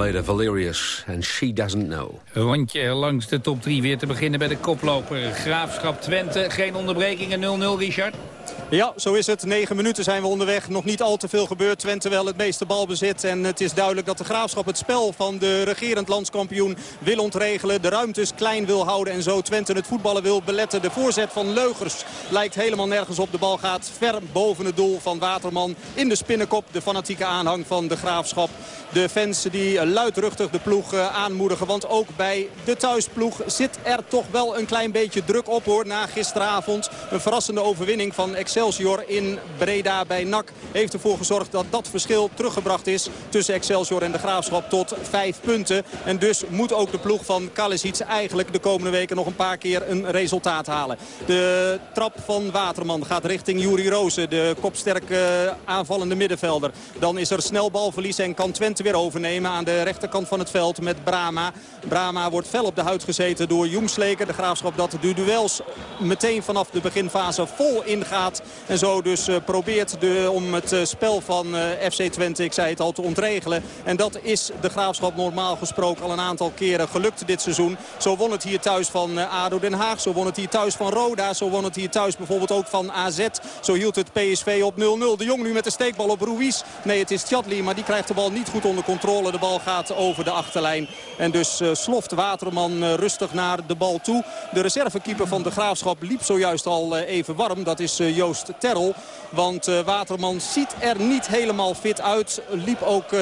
geleden, Valerius She Doesn't Know. Rondje langs de top 3 weer te beginnen bij de koploper. Graafschap Twente, geen onderbrekingen, 0-0 Richard. Ja, zo is het. 9 minuten zijn we onderweg. Nog niet al te veel gebeurd. Twente wel het meeste balbezit. En het is duidelijk dat de Graafschap het spel van de regerend landskampioen wil ontregelen. De ruimtes klein wil houden en zo Twente het voetballen wil beletten. De voorzet van Leugers lijkt helemaal nergens op. De bal gaat ver boven het doel van Waterman. In de spinnenkop de fanatieke aanhang van de Graafschap. De fans die luidruchtig de ploeg eh, aanmoedigen. Want ook bij de thuisploeg zit er toch wel een klein beetje druk op hoor. Na gisteravond een verrassende overwinning van Excelsior in Breda bij NAC. Heeft ervoor gezorgd dat dat verschil teruggebracht is tussen Excelsior en de Graafschap tot vijf punten. En dus moet ook de ploeg van Kalisic eigenlijk de komende weken nog een paar keer een resultaat halen. De trap van Waterman gaat richting Juri Rozen. De kopsterke aanvallende middenvelder. Dan is er snel balverlies en kan Twente weer overnemen aan de rechterkant van het veld met Brama. Brama wordt fel op de huid gezeten door Joemsleker. De Graafschap dat de duels meteen vanaf de beginfase vol ingaat. En zo dus uh, probeert de, om het uh, spel van uh, FC Twente, ik zei het al, te ontregelen. En dat is de Graafschap normaal gesproken al een aantal keren gelukt dit seizoen. Zo won het hier thuis van ADO Den Haag. Zo won het hier thuis van Roda. Zo won het hier thuis bijvoorbeeld ook van AZ. Zo hield het PSV op 0-0. De Jong nu met de steekbal op Ruiz. Nee, het is Tjadli, maar die krijgt de bal niet goed onder controle. De bal gaat over de achterlijn. En dus sloft Waterman rustig naar de bal toe. De reservekeeper van de Graafschap liep zojuist al even warm. Dat is Joost Terrel. Want uh, Waterman ziet er niet helemaal fit uit. Liep ook uh,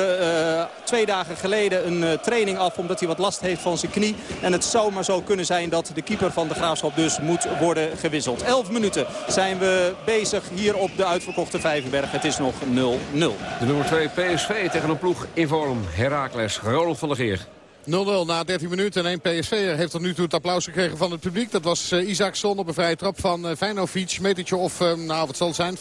twee dagen geleden een training af omdat hij wat last heeft van zijn knie. En het zou maar zo kunnen zijn dat de keeper van de Graafschap dus moet worden gewisseld. Elf minuten zijn we bezig hier op de uitverkochte Vijverberg. Het is nog 0-0. De nummer 2 PSV tegen een ploeg in vorm. Heracles, Ronald van der Geer. 0-0 na 13 minuten en één PSV heeft tot nu toe het applaus gekregen van het publiek. Dat was uh, Isaacson op een vrije trap van uh, Vijnovic. Metertje of, uh, nou wat zal het zijn, 25-30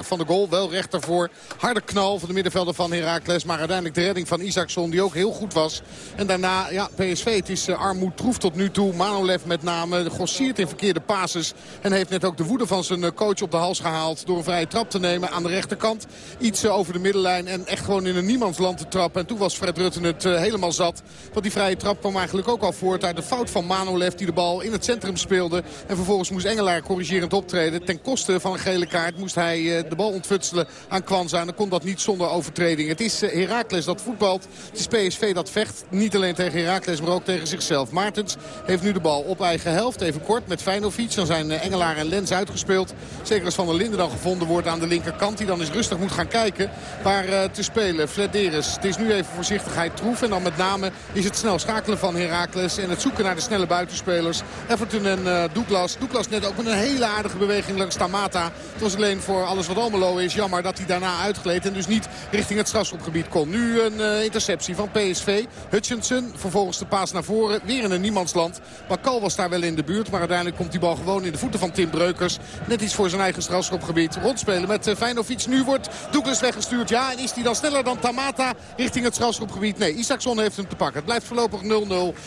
van de goal. Wel rechter voor. Harde knal van de middenvelder van Heracles. Maar uiteindelijk de redding van Isaacson die ook heel goed was. En daarna, ja, PSV, het is armoed troef tot nu toe. Manolev met name, grossiert in verkeerde passes. En heeft net ook de woede van zijn coach op de hals gehaald. Door een vrije trap te nemen aan de rechterkant. Iets over de middenlijn en echt gewoon in een niemandsland te trappen. En toen was Fred Rutten het helemaal zat. Want die vrije trap kwam eigenlijk ook al voort uit de fout van Manolev die de bal in het centrum speelde. En vervolgens moest Engelaar corrigerend optreden. Ten koste van een gele kaart moest hij de bal ontfutselen aan Kwanza. En dan kon dat niet zonder overtreding. Het is Heracles dat voetbalt. Het is PSV dat vecht. Niet alleen tegen Heracles, maar ook tegen zichzelf. Maartens heeft nu de bal op eigen helft. Even kort met Feyenoord. Dan zijn Engelaar en Lens uitgespeeld. Zeker als Van der Linden dan gevonden wordt aan de linkerkant. Die dan eens rustig moet gaan kijken waar te spelen. Flederis. Het is nu even voorzichtigheid troef. En dan met name is het snel schakelen van Heracles. En het zoeken naar de snelle buitenspelers. Everton en uh, Douglas. Douglas net ook met een hele aardige beweging langs Tamata. Het was alleen voor alles wat Almelo is. Jammer dat hij daarna uitgleed. En dus niet richting het strafschopgebied kon. Nu een uh, interceptie van PSV. Hutchinson. Vervolgens de paas naar voren. Weer in een niemandsland. Bakal was daar wel in de buurt. Maar uiteindelijk komt die bal gewoon in de voeten van Tim Breukers. Net iets voor zijn eigen strafschopgebied. Rondspelen met uh. Nu wordt Douglas weggestuurd. Ja, en is hij dan sneller dan Tamata richting het strafschopgebied? Nee, Isaacson heeft hem te pakken. Het blijft voorlopig 0-0.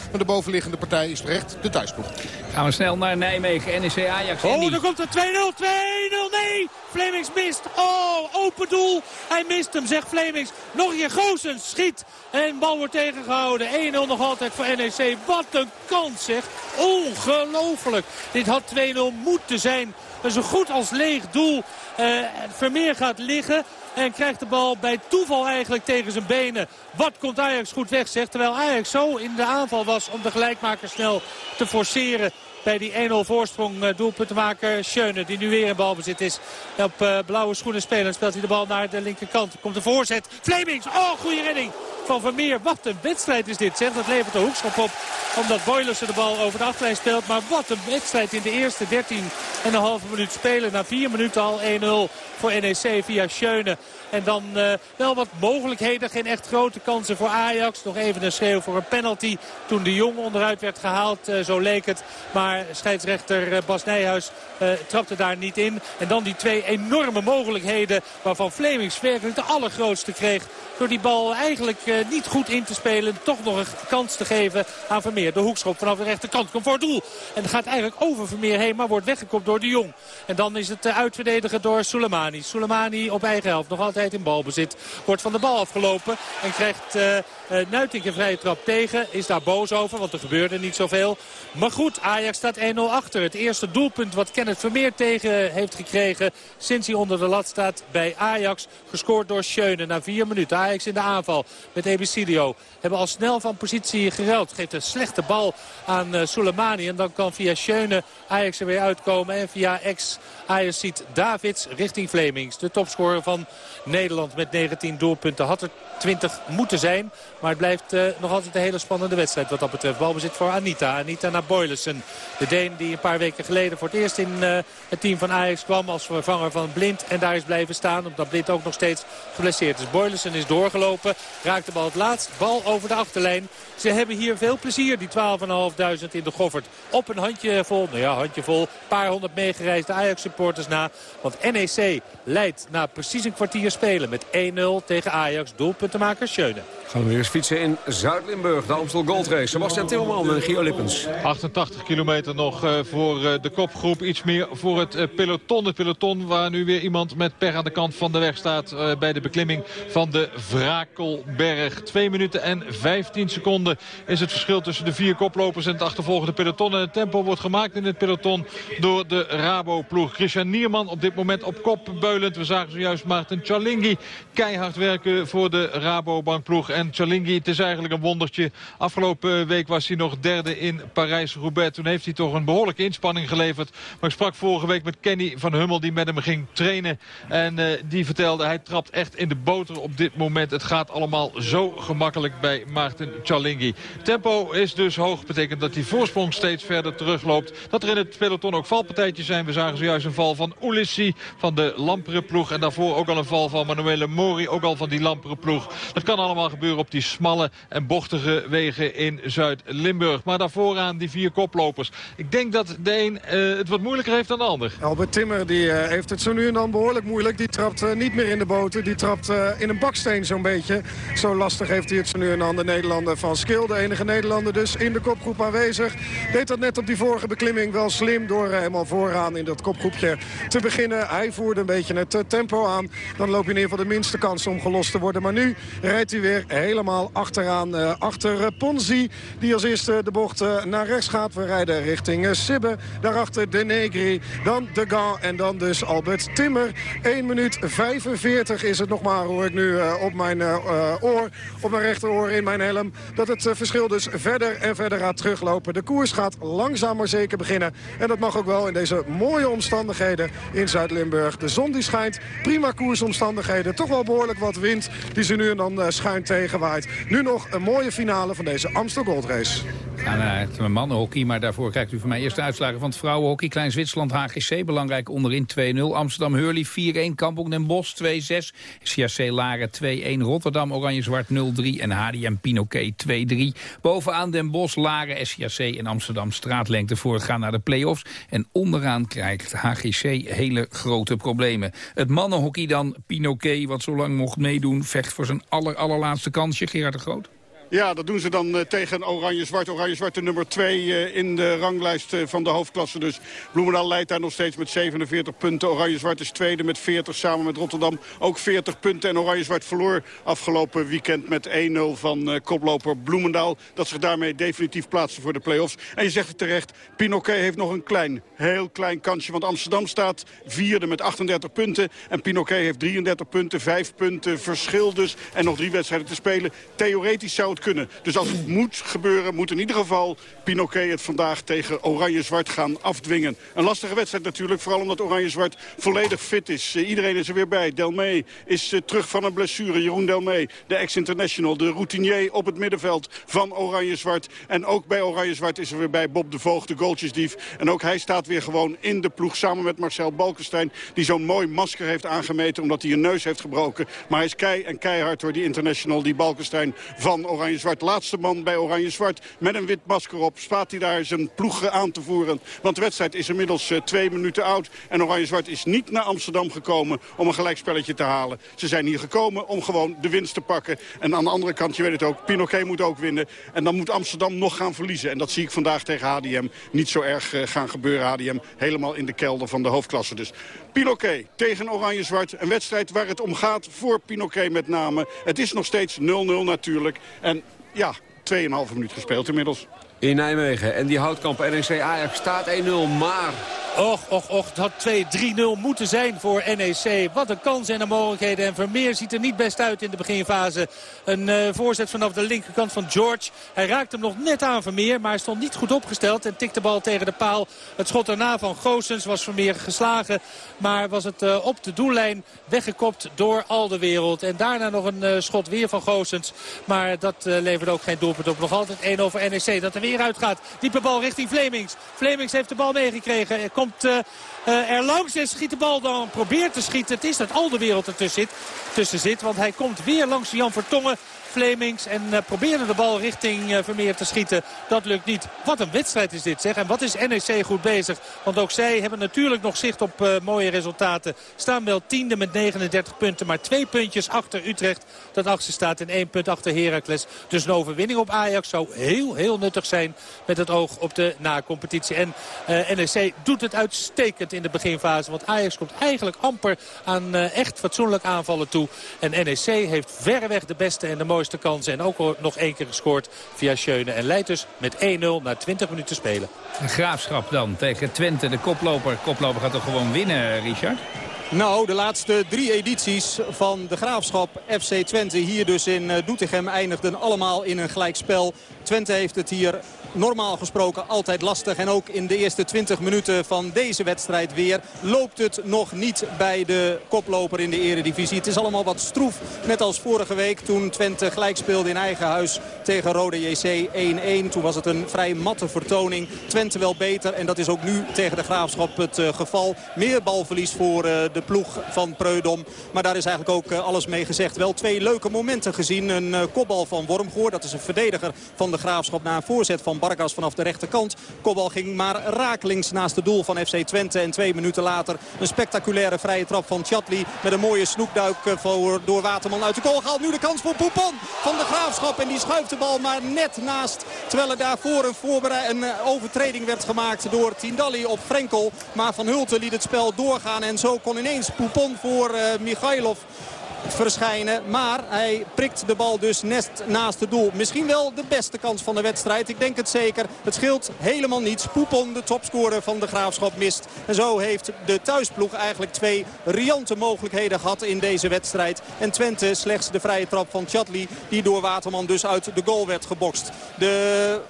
Maar de bovenliggende partij is terecht de thuisploeg. Gaan we snel naar Nijmegen, NEC Ajax. Oh, dan komt er 2-0, 2-0, nee! Flemings mist. Oh, open doel. Hij mist hem, zegt Flemings. Nog een keer Goossens schiet. En bal wordt tegengehouden. 1-0 nog altijd voor NEC. Wat een kans, zeg. Ongelooflijk. Dit had 2-0 moeten zijn. Zo goed als leeg doel. Uh, Vermeer gaat liggen. En krijgt de bal bij toeval eigenlijk tegen zijn benen. Wat komt Ajax goed weg, zegt. Terwijl Ajax zo in de aanval was om de gelijkmaker snel te forceren bij die 1-0 voorsprong uh, doelpuntenmaker Schöne. Die nu weer in balbezit is. Op uh, blauwe schoenen spelen speelt hij de bal naar de linkerkant. Komt de voorzet. Flemings. Oh, goede redding van Vermeer. Wat een wedstrijd is dit, zeg. Dat levert de hoekschop op. Omdat Boylussen de bal over de achterlijn speelt. Maar wat een wedstrijd in de eerste 13,5 minuut spelen. Na 4 minuten al 1-0 voor NEC via Schöne. En dan uh, wel wat mogelijkheden. Geen echt grote kansen voor Ajax. Nog even een schreeuw voor een penalty. Toen de Jong onderuit werd gehaald. Uh, zo leek het. Maar scheidsrechter uh, Bas Nijhuis trapte daar niet in. En dan die twee enorme mogelijkheden. Waarvan Flemings werkelijk de allergrootste kreeg. Door die bal eigenlijk niet goed in te spelen. Toch nog een kans te geven aan Vermeer. De hoekschop vanaf de rechterkant komt voor het doel. En gaat eigenlijk over Vermeer heen, maar wordt weggekopt door de Jong. En dan is het uitverdedigen door Soleimani. Soleimani op eigen helft, nog altijd in balbezit. Wordt van de bal afgelopen en krijgt uh, Nuitink een vrije trap tegen. Is daar boos over, want er gebeurde niet zoveel. Maar goed, Ajax staat 1-0 achter. Het eerste doelpunt wat Kenneth Vermeer tegen heeft gekregen... sinds hij onder de lat staat bij Ajax. Gescoord door Schöne na vier minuten. Ajax in de aanval met Ebicilio. Hebben al snel van positie geruild. Geeft een slechte bal aan uh, Soleimani. En dan kan via Schöne Ajax er weer uitkomen. En via ex Ajax ziet Davids richting Flemings. De topscorer van Nederland met 19 doelpunten. Had er 20 moeten zijn. Maar het blijft uh, nog altijd een hele spannende wedstrijd wat dat betreft. Balbezit voor Anita. Anita naar Boylussen. De Deen die een paar weken geleden voor het eerst in uh, het team van Ajax kwam als vervanger van Blind. En daar is blijven staan omdat Blind ook nog steeds geblesseerd is. Boylussen is doorgelopen. Raakt de bal het laatst. Bal over de achterlijn. Ze hebben hier veel plezier, die 12.500 in de Goffert. Op een handjevol, nou ja, handjevol, paar honderd meegereisde Ajax-supporters na. Want NEC leidt na precies een kwartier spelen met 1-0 tegen Ajax. Doelpuntenmaker Schöne. Gaan we weer eens fietsen in Zuid-Limburg. De Amstel Gold Race. Sebastian Timmerman en Gio Lippens. 88 kilometer nog uh, voor uh, de kopgroep. Iets meer voor het uh, peloton. Het peloton waar nu weer iemand met per aan de kant van de weg staat... bij de beklimming van de Vrakelberg. 2 minuten en 15 seconden is het verschil tussen de vier koplopers... en het achtervolgende peloton. En het tempo wordt gemaakt in het peloton door de Rabo-ploeg. Christian Nierman op dit moment op kop beulend. We zagen zojuist Maarten Chalingi keihard werken voor de Rabobankploeg. En Chalingi, het is eigenlijk een wondertje. Afgelopen week was hij nog derde in Parijs-Roubaix. Toen heeft hij toch een behoorlijke inspanning geleverd. Maar ik sprak vorige week met Kenny van Hummel die met hem ging trainen. En uh, die vertelde, hij trapt echt in de boter op dit moment. Het gaat allemaal zo gemakkelijk bij Maarten Chalingi. Tempo is dus hoog. Betekent dat die voorsprong steeds verder terugloopt. Dat er in het peloton ook valpartijtjes zijn. We zagen zojuist een val van Ulissi van de Lampere ploeg. En daarvoor ook al een val van Manuele Mori, ook al van die Lampere ploeg. Dat kan allemaal gebeuren op die smalle en bochtige wegen in Zuid-Limburg. Maar daarvoor aan die vier koplopers. Ik denk dat de een uh, het wat moeilijker heeft dan de ander. Albert Timmer die, uh, heeft het zo nu en dan behoorlijk moeilijk. Die trapt uh, niet meer in de boten. Die trapt in een baksteen zo'n beetje. Zo lastig heeft hij het zo nu dan. De Nederlander van Skil, de enige Nederlander dus in de kopgroep aanwezig. Deed dat net op die vorige beklimming wel slim door helemaal vooraan in dat kopgroepje te beginnen. Hij voerde een beetje het tempo aan. Dan loop je in ieder geval de minste kans om gelost te worden. Maar nu rijdt hij weer helemaal achteraan. Uh, achter Ponzi, die als eerste de bocht naar rechts gaat. We rijden richting Sibbe. Daarachter De Negri, dan De Gant en dan dus Albert Timmer. 1 minuut 45 is het nog maar, hoor ik nu op mijn oor. Op mijn rechteroor in mijn helm. Dat het verschil dus verder en verder gaat teruglopen. De koers gaat langzaam maar zeker beginnen. En dat mag ook wel in deze mooie omstandigheden in Zuid-Limburg. De zon die schijnt, prima koersomstandigheden. Toch wel behoorlijk wat wind die ze nu en dan schuin tegenwaait. Nu nog een mooie finale van deze Amstel Gold Race. Gaan naar het mannenhockey, maar daarvoor krijgt u van mij eerst de uitslagen van het vrouwenhockey. Klein Zwitserland, HGC, belangrijk onderin 2-0. Amsterdam Hurley 4-1, Kampong Den Bosch 2-6. CAC Laren 2-1, Rotterdam Oranje-Zwart 0-3 en HDM Pinoquet 2-3. Bovenaan Den Bosch, Laren, SCAC en Amsterdam straatlengte voor gaan naar de play-offs. En onderaan krijgt HGC hele grote problemen. Het mannenhockey dan, Pinoquet, wat zo lang mocht meedoen, vecht voor zijn aller, allerlaatste kansje. Gerard de Groot. Ja, dat doen ze dan uh, tegen Oranje-Zwart. Oranje-Zwart de nummer 2 uh, in de ranglijst uh, van de hoofdklasse. Dus Bloemendaal leidt daar nog steeds met 47 punten. Oranje-Zwart is tweede met 40 samen met Rotterdam. Ook 40 punten. En Oranje-Zwart verloor afgelopen weekend met 1-0 van koploper Bloemendaal. Dat zich daarmee definitief plaatste voor de play-offs. En je zegt het terecht, Pinoquet heeft nog een klein, heel klein kansje. Want Amsterdam staat vierde met 38 punten. En Pinoquet heeft 33 punten, 5 punten verschil dus. En nog drie wedstrijden te spelen. Theoretisch zou het kunnen. Dus als het moet gebeuren, moet in ieder geval Pinoquet het vandaag tegen Oranje-Zwart gaan afdwingen. Een lastige wedstrijd natuurlijk, vooral omdat Oranje-Zwart volledig fit is. Uh, iedereen is er weer bij. Delmee is uh, terug van een blessure. Jeroen Delmee, de ex-international, de routinier op het middenveld van Oranje-Zwart. En ook bij Oranje-Zwart is er weer bij Bob de Voogd, de goaltjesdief. En ook hij staat weer gewoon in de ploeg samen met Marcel Balkenstein... die zo'n mooi masker heeft aangemeten omdat hij een neus heeft gebroken. Maar hij is kei en keihard door die international, die Balkenstein van Oranje Oranje-Zwart. Laatste man bij Oranje-Zwart met een wit masker op. Staat hij daar zijn ploeg aan te voeren. Want de wedstrijd is inmiddels eh, twee minuten oud. En Oranje-Zwart is niet naar Amsterdam gekomen om een gelijkspelletje te halen. Ze zijn hier gekomen om gewoon de winst te pakken. En aan de andere kant, je weet het ook, Pinoquet moet ook winnen. En dan moet Amsterdam nog gaan verliezen. En dat zie ik vandaag tegen HDM niet zo erg eh, gaan gebeuren. HDM helemaal in de kelder van de hoofdklasse. Dus Pinoquet tegen Oranje-Zwart. Een wedstrijd waar het om gaat voor Pinoquet met name. Het is nog steeds 0-0 natuurlijk. En ja, 2,5 minuut gespeeld inmiddels. In Nijmegen. En die houtkamp NEC Ajax staat 1-0, maar... Och, och, och, het had 2-3-0 moeten zijn voor NEC. Wat een kans en de mogelijkheden. En Vermeer ziet er niet best uit in de beginfase. Een uh, voorzet vanaf de linkerkant van George. Hij raakt hem nog net aan Vermeer, maar hij stond niet goed opgesteld. En tikte de bal tegen de paal. Het schot daarna van Goossens was Vermeer geslagen. Maar was het uh, op de doellijn weggekopt door al de wereld. En daarna nog een uh, schot weer van Goossens. Maar dat levert ook geen doelpunt op. Nog altijd 1 over NEC dat er weer uitgaat. Diepe bal richting Flemings. Flemings heeft de bal meegekregen. Komt uh, uh, er langs en schiet de bal dan. Probeert te schieten. Het is dat al de wereld ertussen zit. Tussen zit want hij komt weer langs Jan Vertongen. Flemings en uh, probeerde de bal richting uh, Vermeer te schieten. Dat lukt niet. Wat een wedstrijd is dit zeg. En wat is NEC goed bezig. Want ook zij hebben natuurlijk nog zicht op uh, mooie resultaten. Staan wel tiende met 39 punten. Maar twee puntjes achter Utrecht. Dat achtste staat en één punt achter Heracles. Dus een overwinning op Ajax zou heel heel nuttig zijn. Met het oog op de na-competitie. En NEC doet het uitstekend in de beginfase. Want Ajax komt eigenlijk amper aan echt fatsoenlijk aanvallen toe. En NEC heeft verreweg de beste en de mooiste kansen. En ook nog één keer gescoord via Schöne. En leidt dus met 1-0 na 20 minuten spelen. De graafschap dan tegen Twente, de koploper. Koploper gaat toch gewoon winnen, Richard? Nou, de laatste drie edities van de Graafschap FC Twente hier dus in Doetinchem eindigden allemaal in een gelijkspel. Twente heeft het hier normaal gesproken altijd lastig. En ook in de eerste 20 minuten van deze wedstrijd weer loopt het nog niet bij de koploper in de eredivisie. Het is allemaal wat stroef. Net als vorige week toen Twente gelijk speelde in eigen huis tegen Rode JC 1-1. Toen was het een vrij matte vertoning. Twente wel beter en dat is ook nu tegen de Graafschap het uh, geval. Meer balverlies voor uh, de ploeg van Preudom. Maar daar is eigenlijk ook uh, alles mee gezegd. Wel twee leuke momenten gezien. Een kopbal van Wormgoor. Dat is een verdediger van de Graafschap na een voorzet van Barkas vanaf de rechterkant. Kopbal ging maar rakelings naast het doel van FC Twente. En twee minuten later een spectaculaire vrije trap van Chatli. Met een mooie snoekduik voor, door Waterman uit de goal gehaald. Nu de kans voor Poupon van de Graafschap. En die schuift de bal maar net naast. Terwijl er daarvoor een, een overtreding werd gemaakt door Tindalli op Frenkel. Maar Van Hulten liet het spel doorgaan. En zo kon ineens Poupon voor uh, Michailov verschijnen. Maar hij prikt de bal dus net naast het doel. Misschien wel de beste kans van de wedstrijd. Ik denk het zeker. Het scheelt helemaal niets. Poepon, de topscorer van de Graafschap, mist. En zo heeft de thuisploeg eigenlijk twee riante mogelijkheden gehad in deze wedstrijd. En Twente slechts de vrije trap van Chatli. Die door Waterman dus uit de goal werd gebokst. De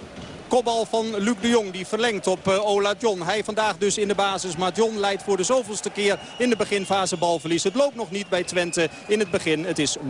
Kopbal van Luc de Jong die verlengt op uh, Ola John. Hij vandaag dus in de basis. Maar John leidt voor de zoveelste keer in de beginfase balverlies. Het loopt nog niet bij Twente in het begin. Het is 0-0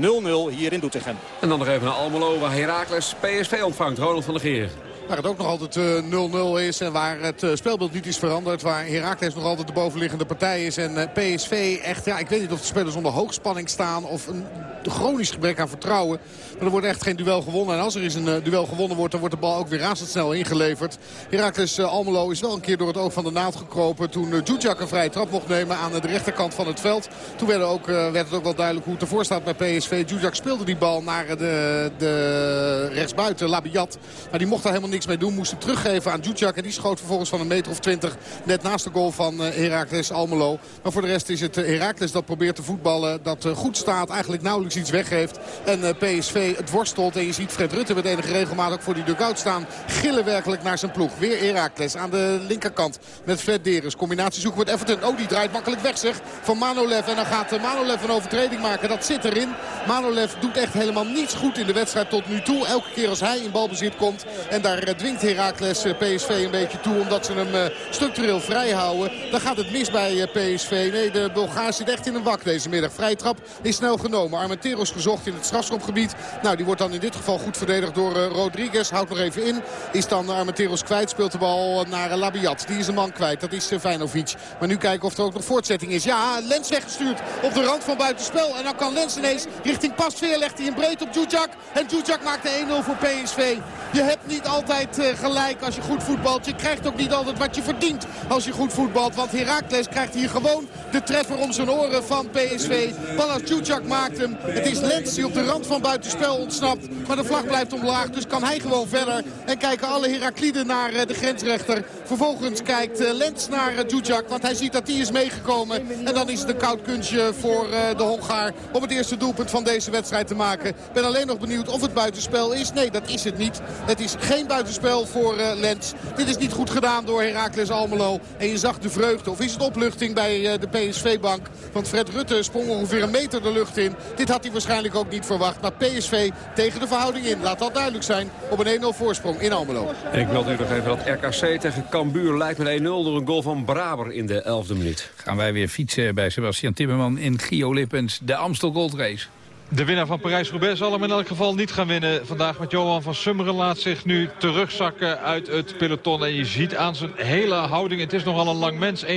hier in Doetinchem. En dan nog even naar Almelo waar Heracles PSV ontvangt. Ronald van der Geer. Waar het ook nog altijd 0-0 uh, is en waar het uh, spelbeeld niet is veranderd. Waar Heracles nog altijd de bovenliggende partij is. En PSV echt, ja, ik weet niet of de spelers onder hoogspanning staan. Of een chronisch gebrek aan vertrouwen. Maar er wordt echt geen duel gewonnen. En als er eens een duel gewonnen wordt, dan wordt de bal ook weer razendsnel ingeleverd. Heracles Almelo is wel een keer door het oog van de naald gekropen. Toen uh, een vrije trap mocht nemen aan de rechterkant van het veld. Toen werd, ook, werd het ook wel duidelijk hoe het ervoor staat bij PSV. Djudjak speelde die bal naar de, de rechtsbuiten, Labiat. Maar die mocht daar helemaal niks mee doen. Moest hem teruggeven aan Djudjak. En die schoot vervolgens van een meter of twintig net naast de goal van Heracles Almelo. Maar voor de rest is het Heracles dat probeert te voetballen. Dat goed staat, eigenlijk nauwelijks iets weggeeft. En PSV het worstelt. En je ziet Fred Rutte enige regelmaat ook voor die dugout staan. Gillen werkelijk naar zijn ploeg. Weer Heracles aan de linkerkant met Fred Deres. Combinatie zoeken met Everton. Oh, die draait makkelijk weg zeg. Van Manolev. En dan gaat Manolev een overtreding maken. Dat zit erin. Manolev doet echt helemaal niets goed in de wedstrijd tot nu toe. Elke keer als hij in balbezit komt en daar eh, dwingt Heracles eh, PSV een beetje toe omdat ze hem eh, structureel vrij houden. Dan gaat het mis bij eh, PSV. Nee, de Bulgaar zit echt in een wak deze middag. Vrije trap is snel genomen. Armenteros gezocht in het strafschopgebied. Nou, die wordt dan in dit geval goed verdedigd door eh, Rodriguez. Houdt nog even in. Is dan Armenteros kwijt. Speelt de bal naar eh, Labiat. Die is een man kwijt. Dat is eh, Feyenovic. Maar nu kijken of er ook nog voortzetting is. Ja, Lens weggestuurd op de rand van buitenspel. En dan kan Lens ineens richting Pasveer. Legt hij een breed op Djudjak. En Djudjak maakt de 1-0 voor PSV. Je hebt niet altijd eh, gelijk als je goed voetbalt. Je krijgt ook niet altijd wat je verdient als je goed voetbalt. Want Heracles krijgt hier gewoon de treffer om zijn oren van PSV. Ballas Djudjak maakt hem. Het is Lens die op de rand van buitenspel ontsnapt. Maar de vlag blijft omlaag. Dus kan hij gewoon verder. En kijken alle Herakliden naar eh, de grensrechter. Vervolgens kijkt eh, Lens naar Djudjak. Want hij ziet dat die is meegekomen. En dan is het een koud kunstje voor eh, de Hongaar. Om het eerste doelpunt van deze wedstrijd te maken. Ik ben alleen nog benieuwd of het buitenspel is. Nee, dat is het niet. Het is geen buitenspel voor Lens. Dit is niet goed gedaan door Heracles Almelo. En je zag de vreugde. Of is het opluchting bij de PSV-bank? Want Fred Rutte sprong ongeveer een meter de lucht in. Dit had hij waarschijnlijk ook niet verwacht. Maar PSV tegen de verhouding in. Laat dat duidelijk zijn. Op een 1-0 voorsprong in Almelo. En ik wil u nog even dat RKC tegen Cambuur lijkt met 1-0 door een goal van Braber in de 11e minuut. Gaan wij weer fietsen bij Sebastian Timmerman in Gio Lippens. De Amstel Gold Race. De winnaar van Parijs-Roubaix zal hem in elk geval niet gaan winnen. Vandaag met Johan van Summeren laat zich nu terugzakken uit het peloton. En je ziet aan zijn hele houding, het is nogal een lang mens, 1,97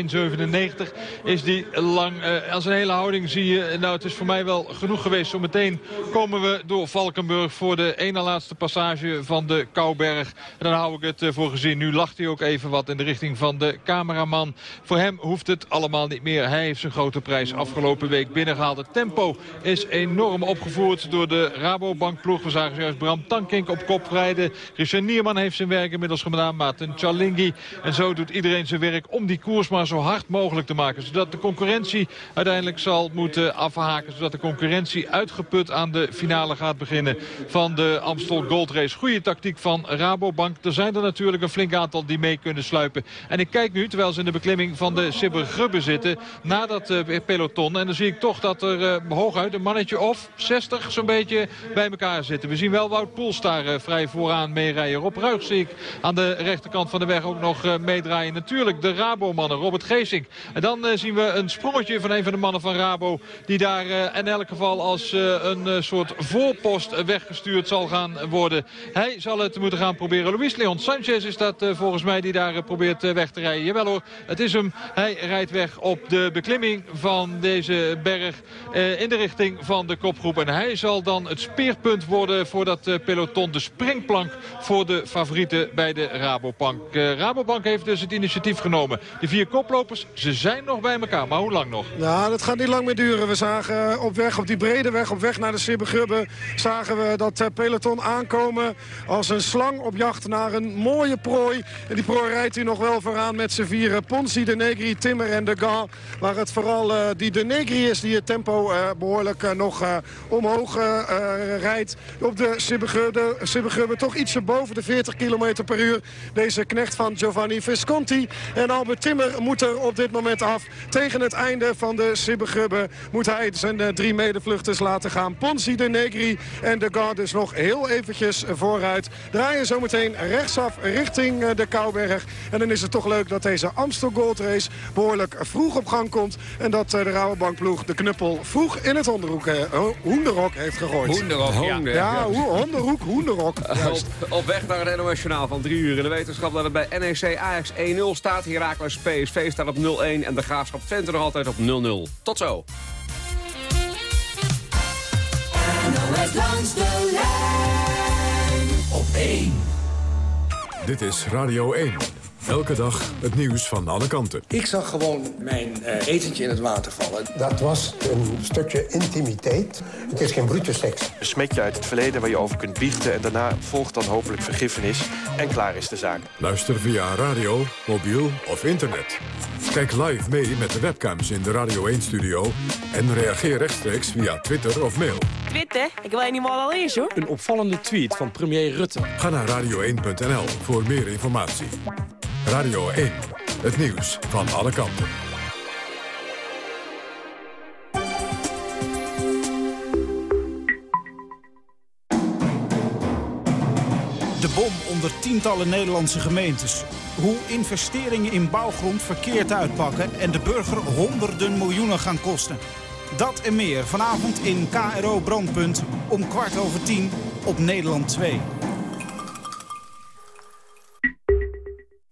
is die lang. Uh, aan zijn hele houding zie je, nou het is voor mij wel genoeg geweest. Zometeen komen we door Valkenburg voor de ene laatste passage van de Kouberg. En dan hou ik het uh, voor gezien. Nu lacht hij ook even wat in de richting van de cameraman. Voor hem hoeft het allemaal niet meer. Hij heeft zijn grote prijs afgelopen week binnengehaald. Het tempo is enorm opgevoerd door de Rabobank-ploeg. We zagen juist Bram Tankink op kop rijden. Christian Nierman heeft zijn werk inmiddels gedaan. Maarten Chalingi. En zo doet iedereen zijn werk om die koers maar zo hard mogelijk te maken. Zodat de concurrentie uiteindelijk zal moeten afhaken. Zodat de concurrentie uitgeput aan de finale gaat beginnen van de Amstel Gold Race. Goede tactiek van Rabobank. Er zijn er natuurlijk een flink aantal die mee kunnen sluipen. En ik kijk nu, terwijl ze in de beklimming van de Sibbergrubbe zitten, naar dat uh, peloton. En dan zie ik toch dat er uh, hooguit een mannetje of 60 zo'n beetje bij elkaar zitten. We zien wel Wout Poels daar uh, vrij vooraan meerijden. Rob Ruig zie ik aan de rechterkant van de weg ook nog uh, meedraaien. Natuurlijk de Rabo-mannen, Robert Geesink. En dan uh, zien we een sprongetje van een van de mannen van Rabo... die daar in elk geval als een soort voorpost weggestuurd zal gaan worden. Hij zal het moeten gaan proberen. Luis Leon Sanchez is dat volgens mij die daar probeert weg te rijden. Jawel hoor, het is hem. Hij rijdt weg op de beklimming van deze berg in de richting van de En hij zal dan het speerpunt worden voor dat uh, peloton. De springplank voor de favorieten bij de Rabobank. Uh, Rabobank heeft dus het initiatief genomen. De vier koplopers, ze zijn nog bij elkaar. Maar hoe lang nog? Ja, dat gaat niet lang meer duren. We zagen op weg, op die brede weg, op weg naar de Sibbergubbe... zagen we dat uh, peloton aankomen als een slang op jacht naar een mooie prooi. En die prooi rijdt u nog wel vooraan met z'n vieren. Ponsi, De Negri, Timmer en De Gaan. Waar het vooral die De Negri is die het tempo behoorlijk nog omhoog uh, uh, rijdt op de Sibbergubbe. Toch ietsje boven de 40 km per uur. Deze knecht van Giovanni Visconti. En Albert Timmer moet er op dit moment af. Tegen het einde van de Sibbergubbe moet hij zijn uh, drie medevluchters laten gaan. Ponzi, de Negri en de Gard dus nog heel eventjes vooruit. Draaien zometeen rechtsaf richting de Kouberg. En dan is het toch leuk dat deze Amstel Gold Race behoorlijk vroeg op gang komt. En dat de Rabobankploeg de knuppel vroeg in het onderhoek, hoenderhok heeft gegooid. Hoenderok, ja. Ja, hoenderok. op, op weg naar het NOS Journaal van 3 uur in de wetenschap dat het bij NEC Ajax 1-0 staat. Heracles PSV staat op 0-1 en de Graafschap Twente nog altijd op 0-0. Tot zo. NOS langs de lijn op 1. Dit is Radio 1. Elke dag het nieuws van alle kanten. Ik zag gewoon mijn uh, etentje in het water vallen. Dat was een stukje intimiteit. Het is geen brute seks. Een smetje uit het verleden waar je over kunt biechten... en daarna volgt dan hopelijk vergiffenis en klaar is de zaak. Luister via radio, mobiel of internet. Kijk live mee met de webcams in de Radio 1-studio... en reageer rechtstreeks via Twitter of mail. Twitter? Ik weet niet meer al eens, hoor. Een opvallende tweet van premier Rutte. Ga naar radio1.nl voor meer informatie. Radio 1, het nieuws van alle kanten. De bom onder tientallen Nederlandse gemeentes. Hoe investeringen in bouwgrond verkeerd uitpakken... en de burger honderden miljoenen gaan kosten. Dat en meer vanavond in KRO Brandpunt om kwart over tien op Nederland 2.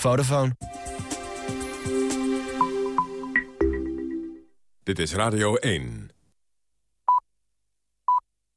Vodafone. Dit is Radio 1.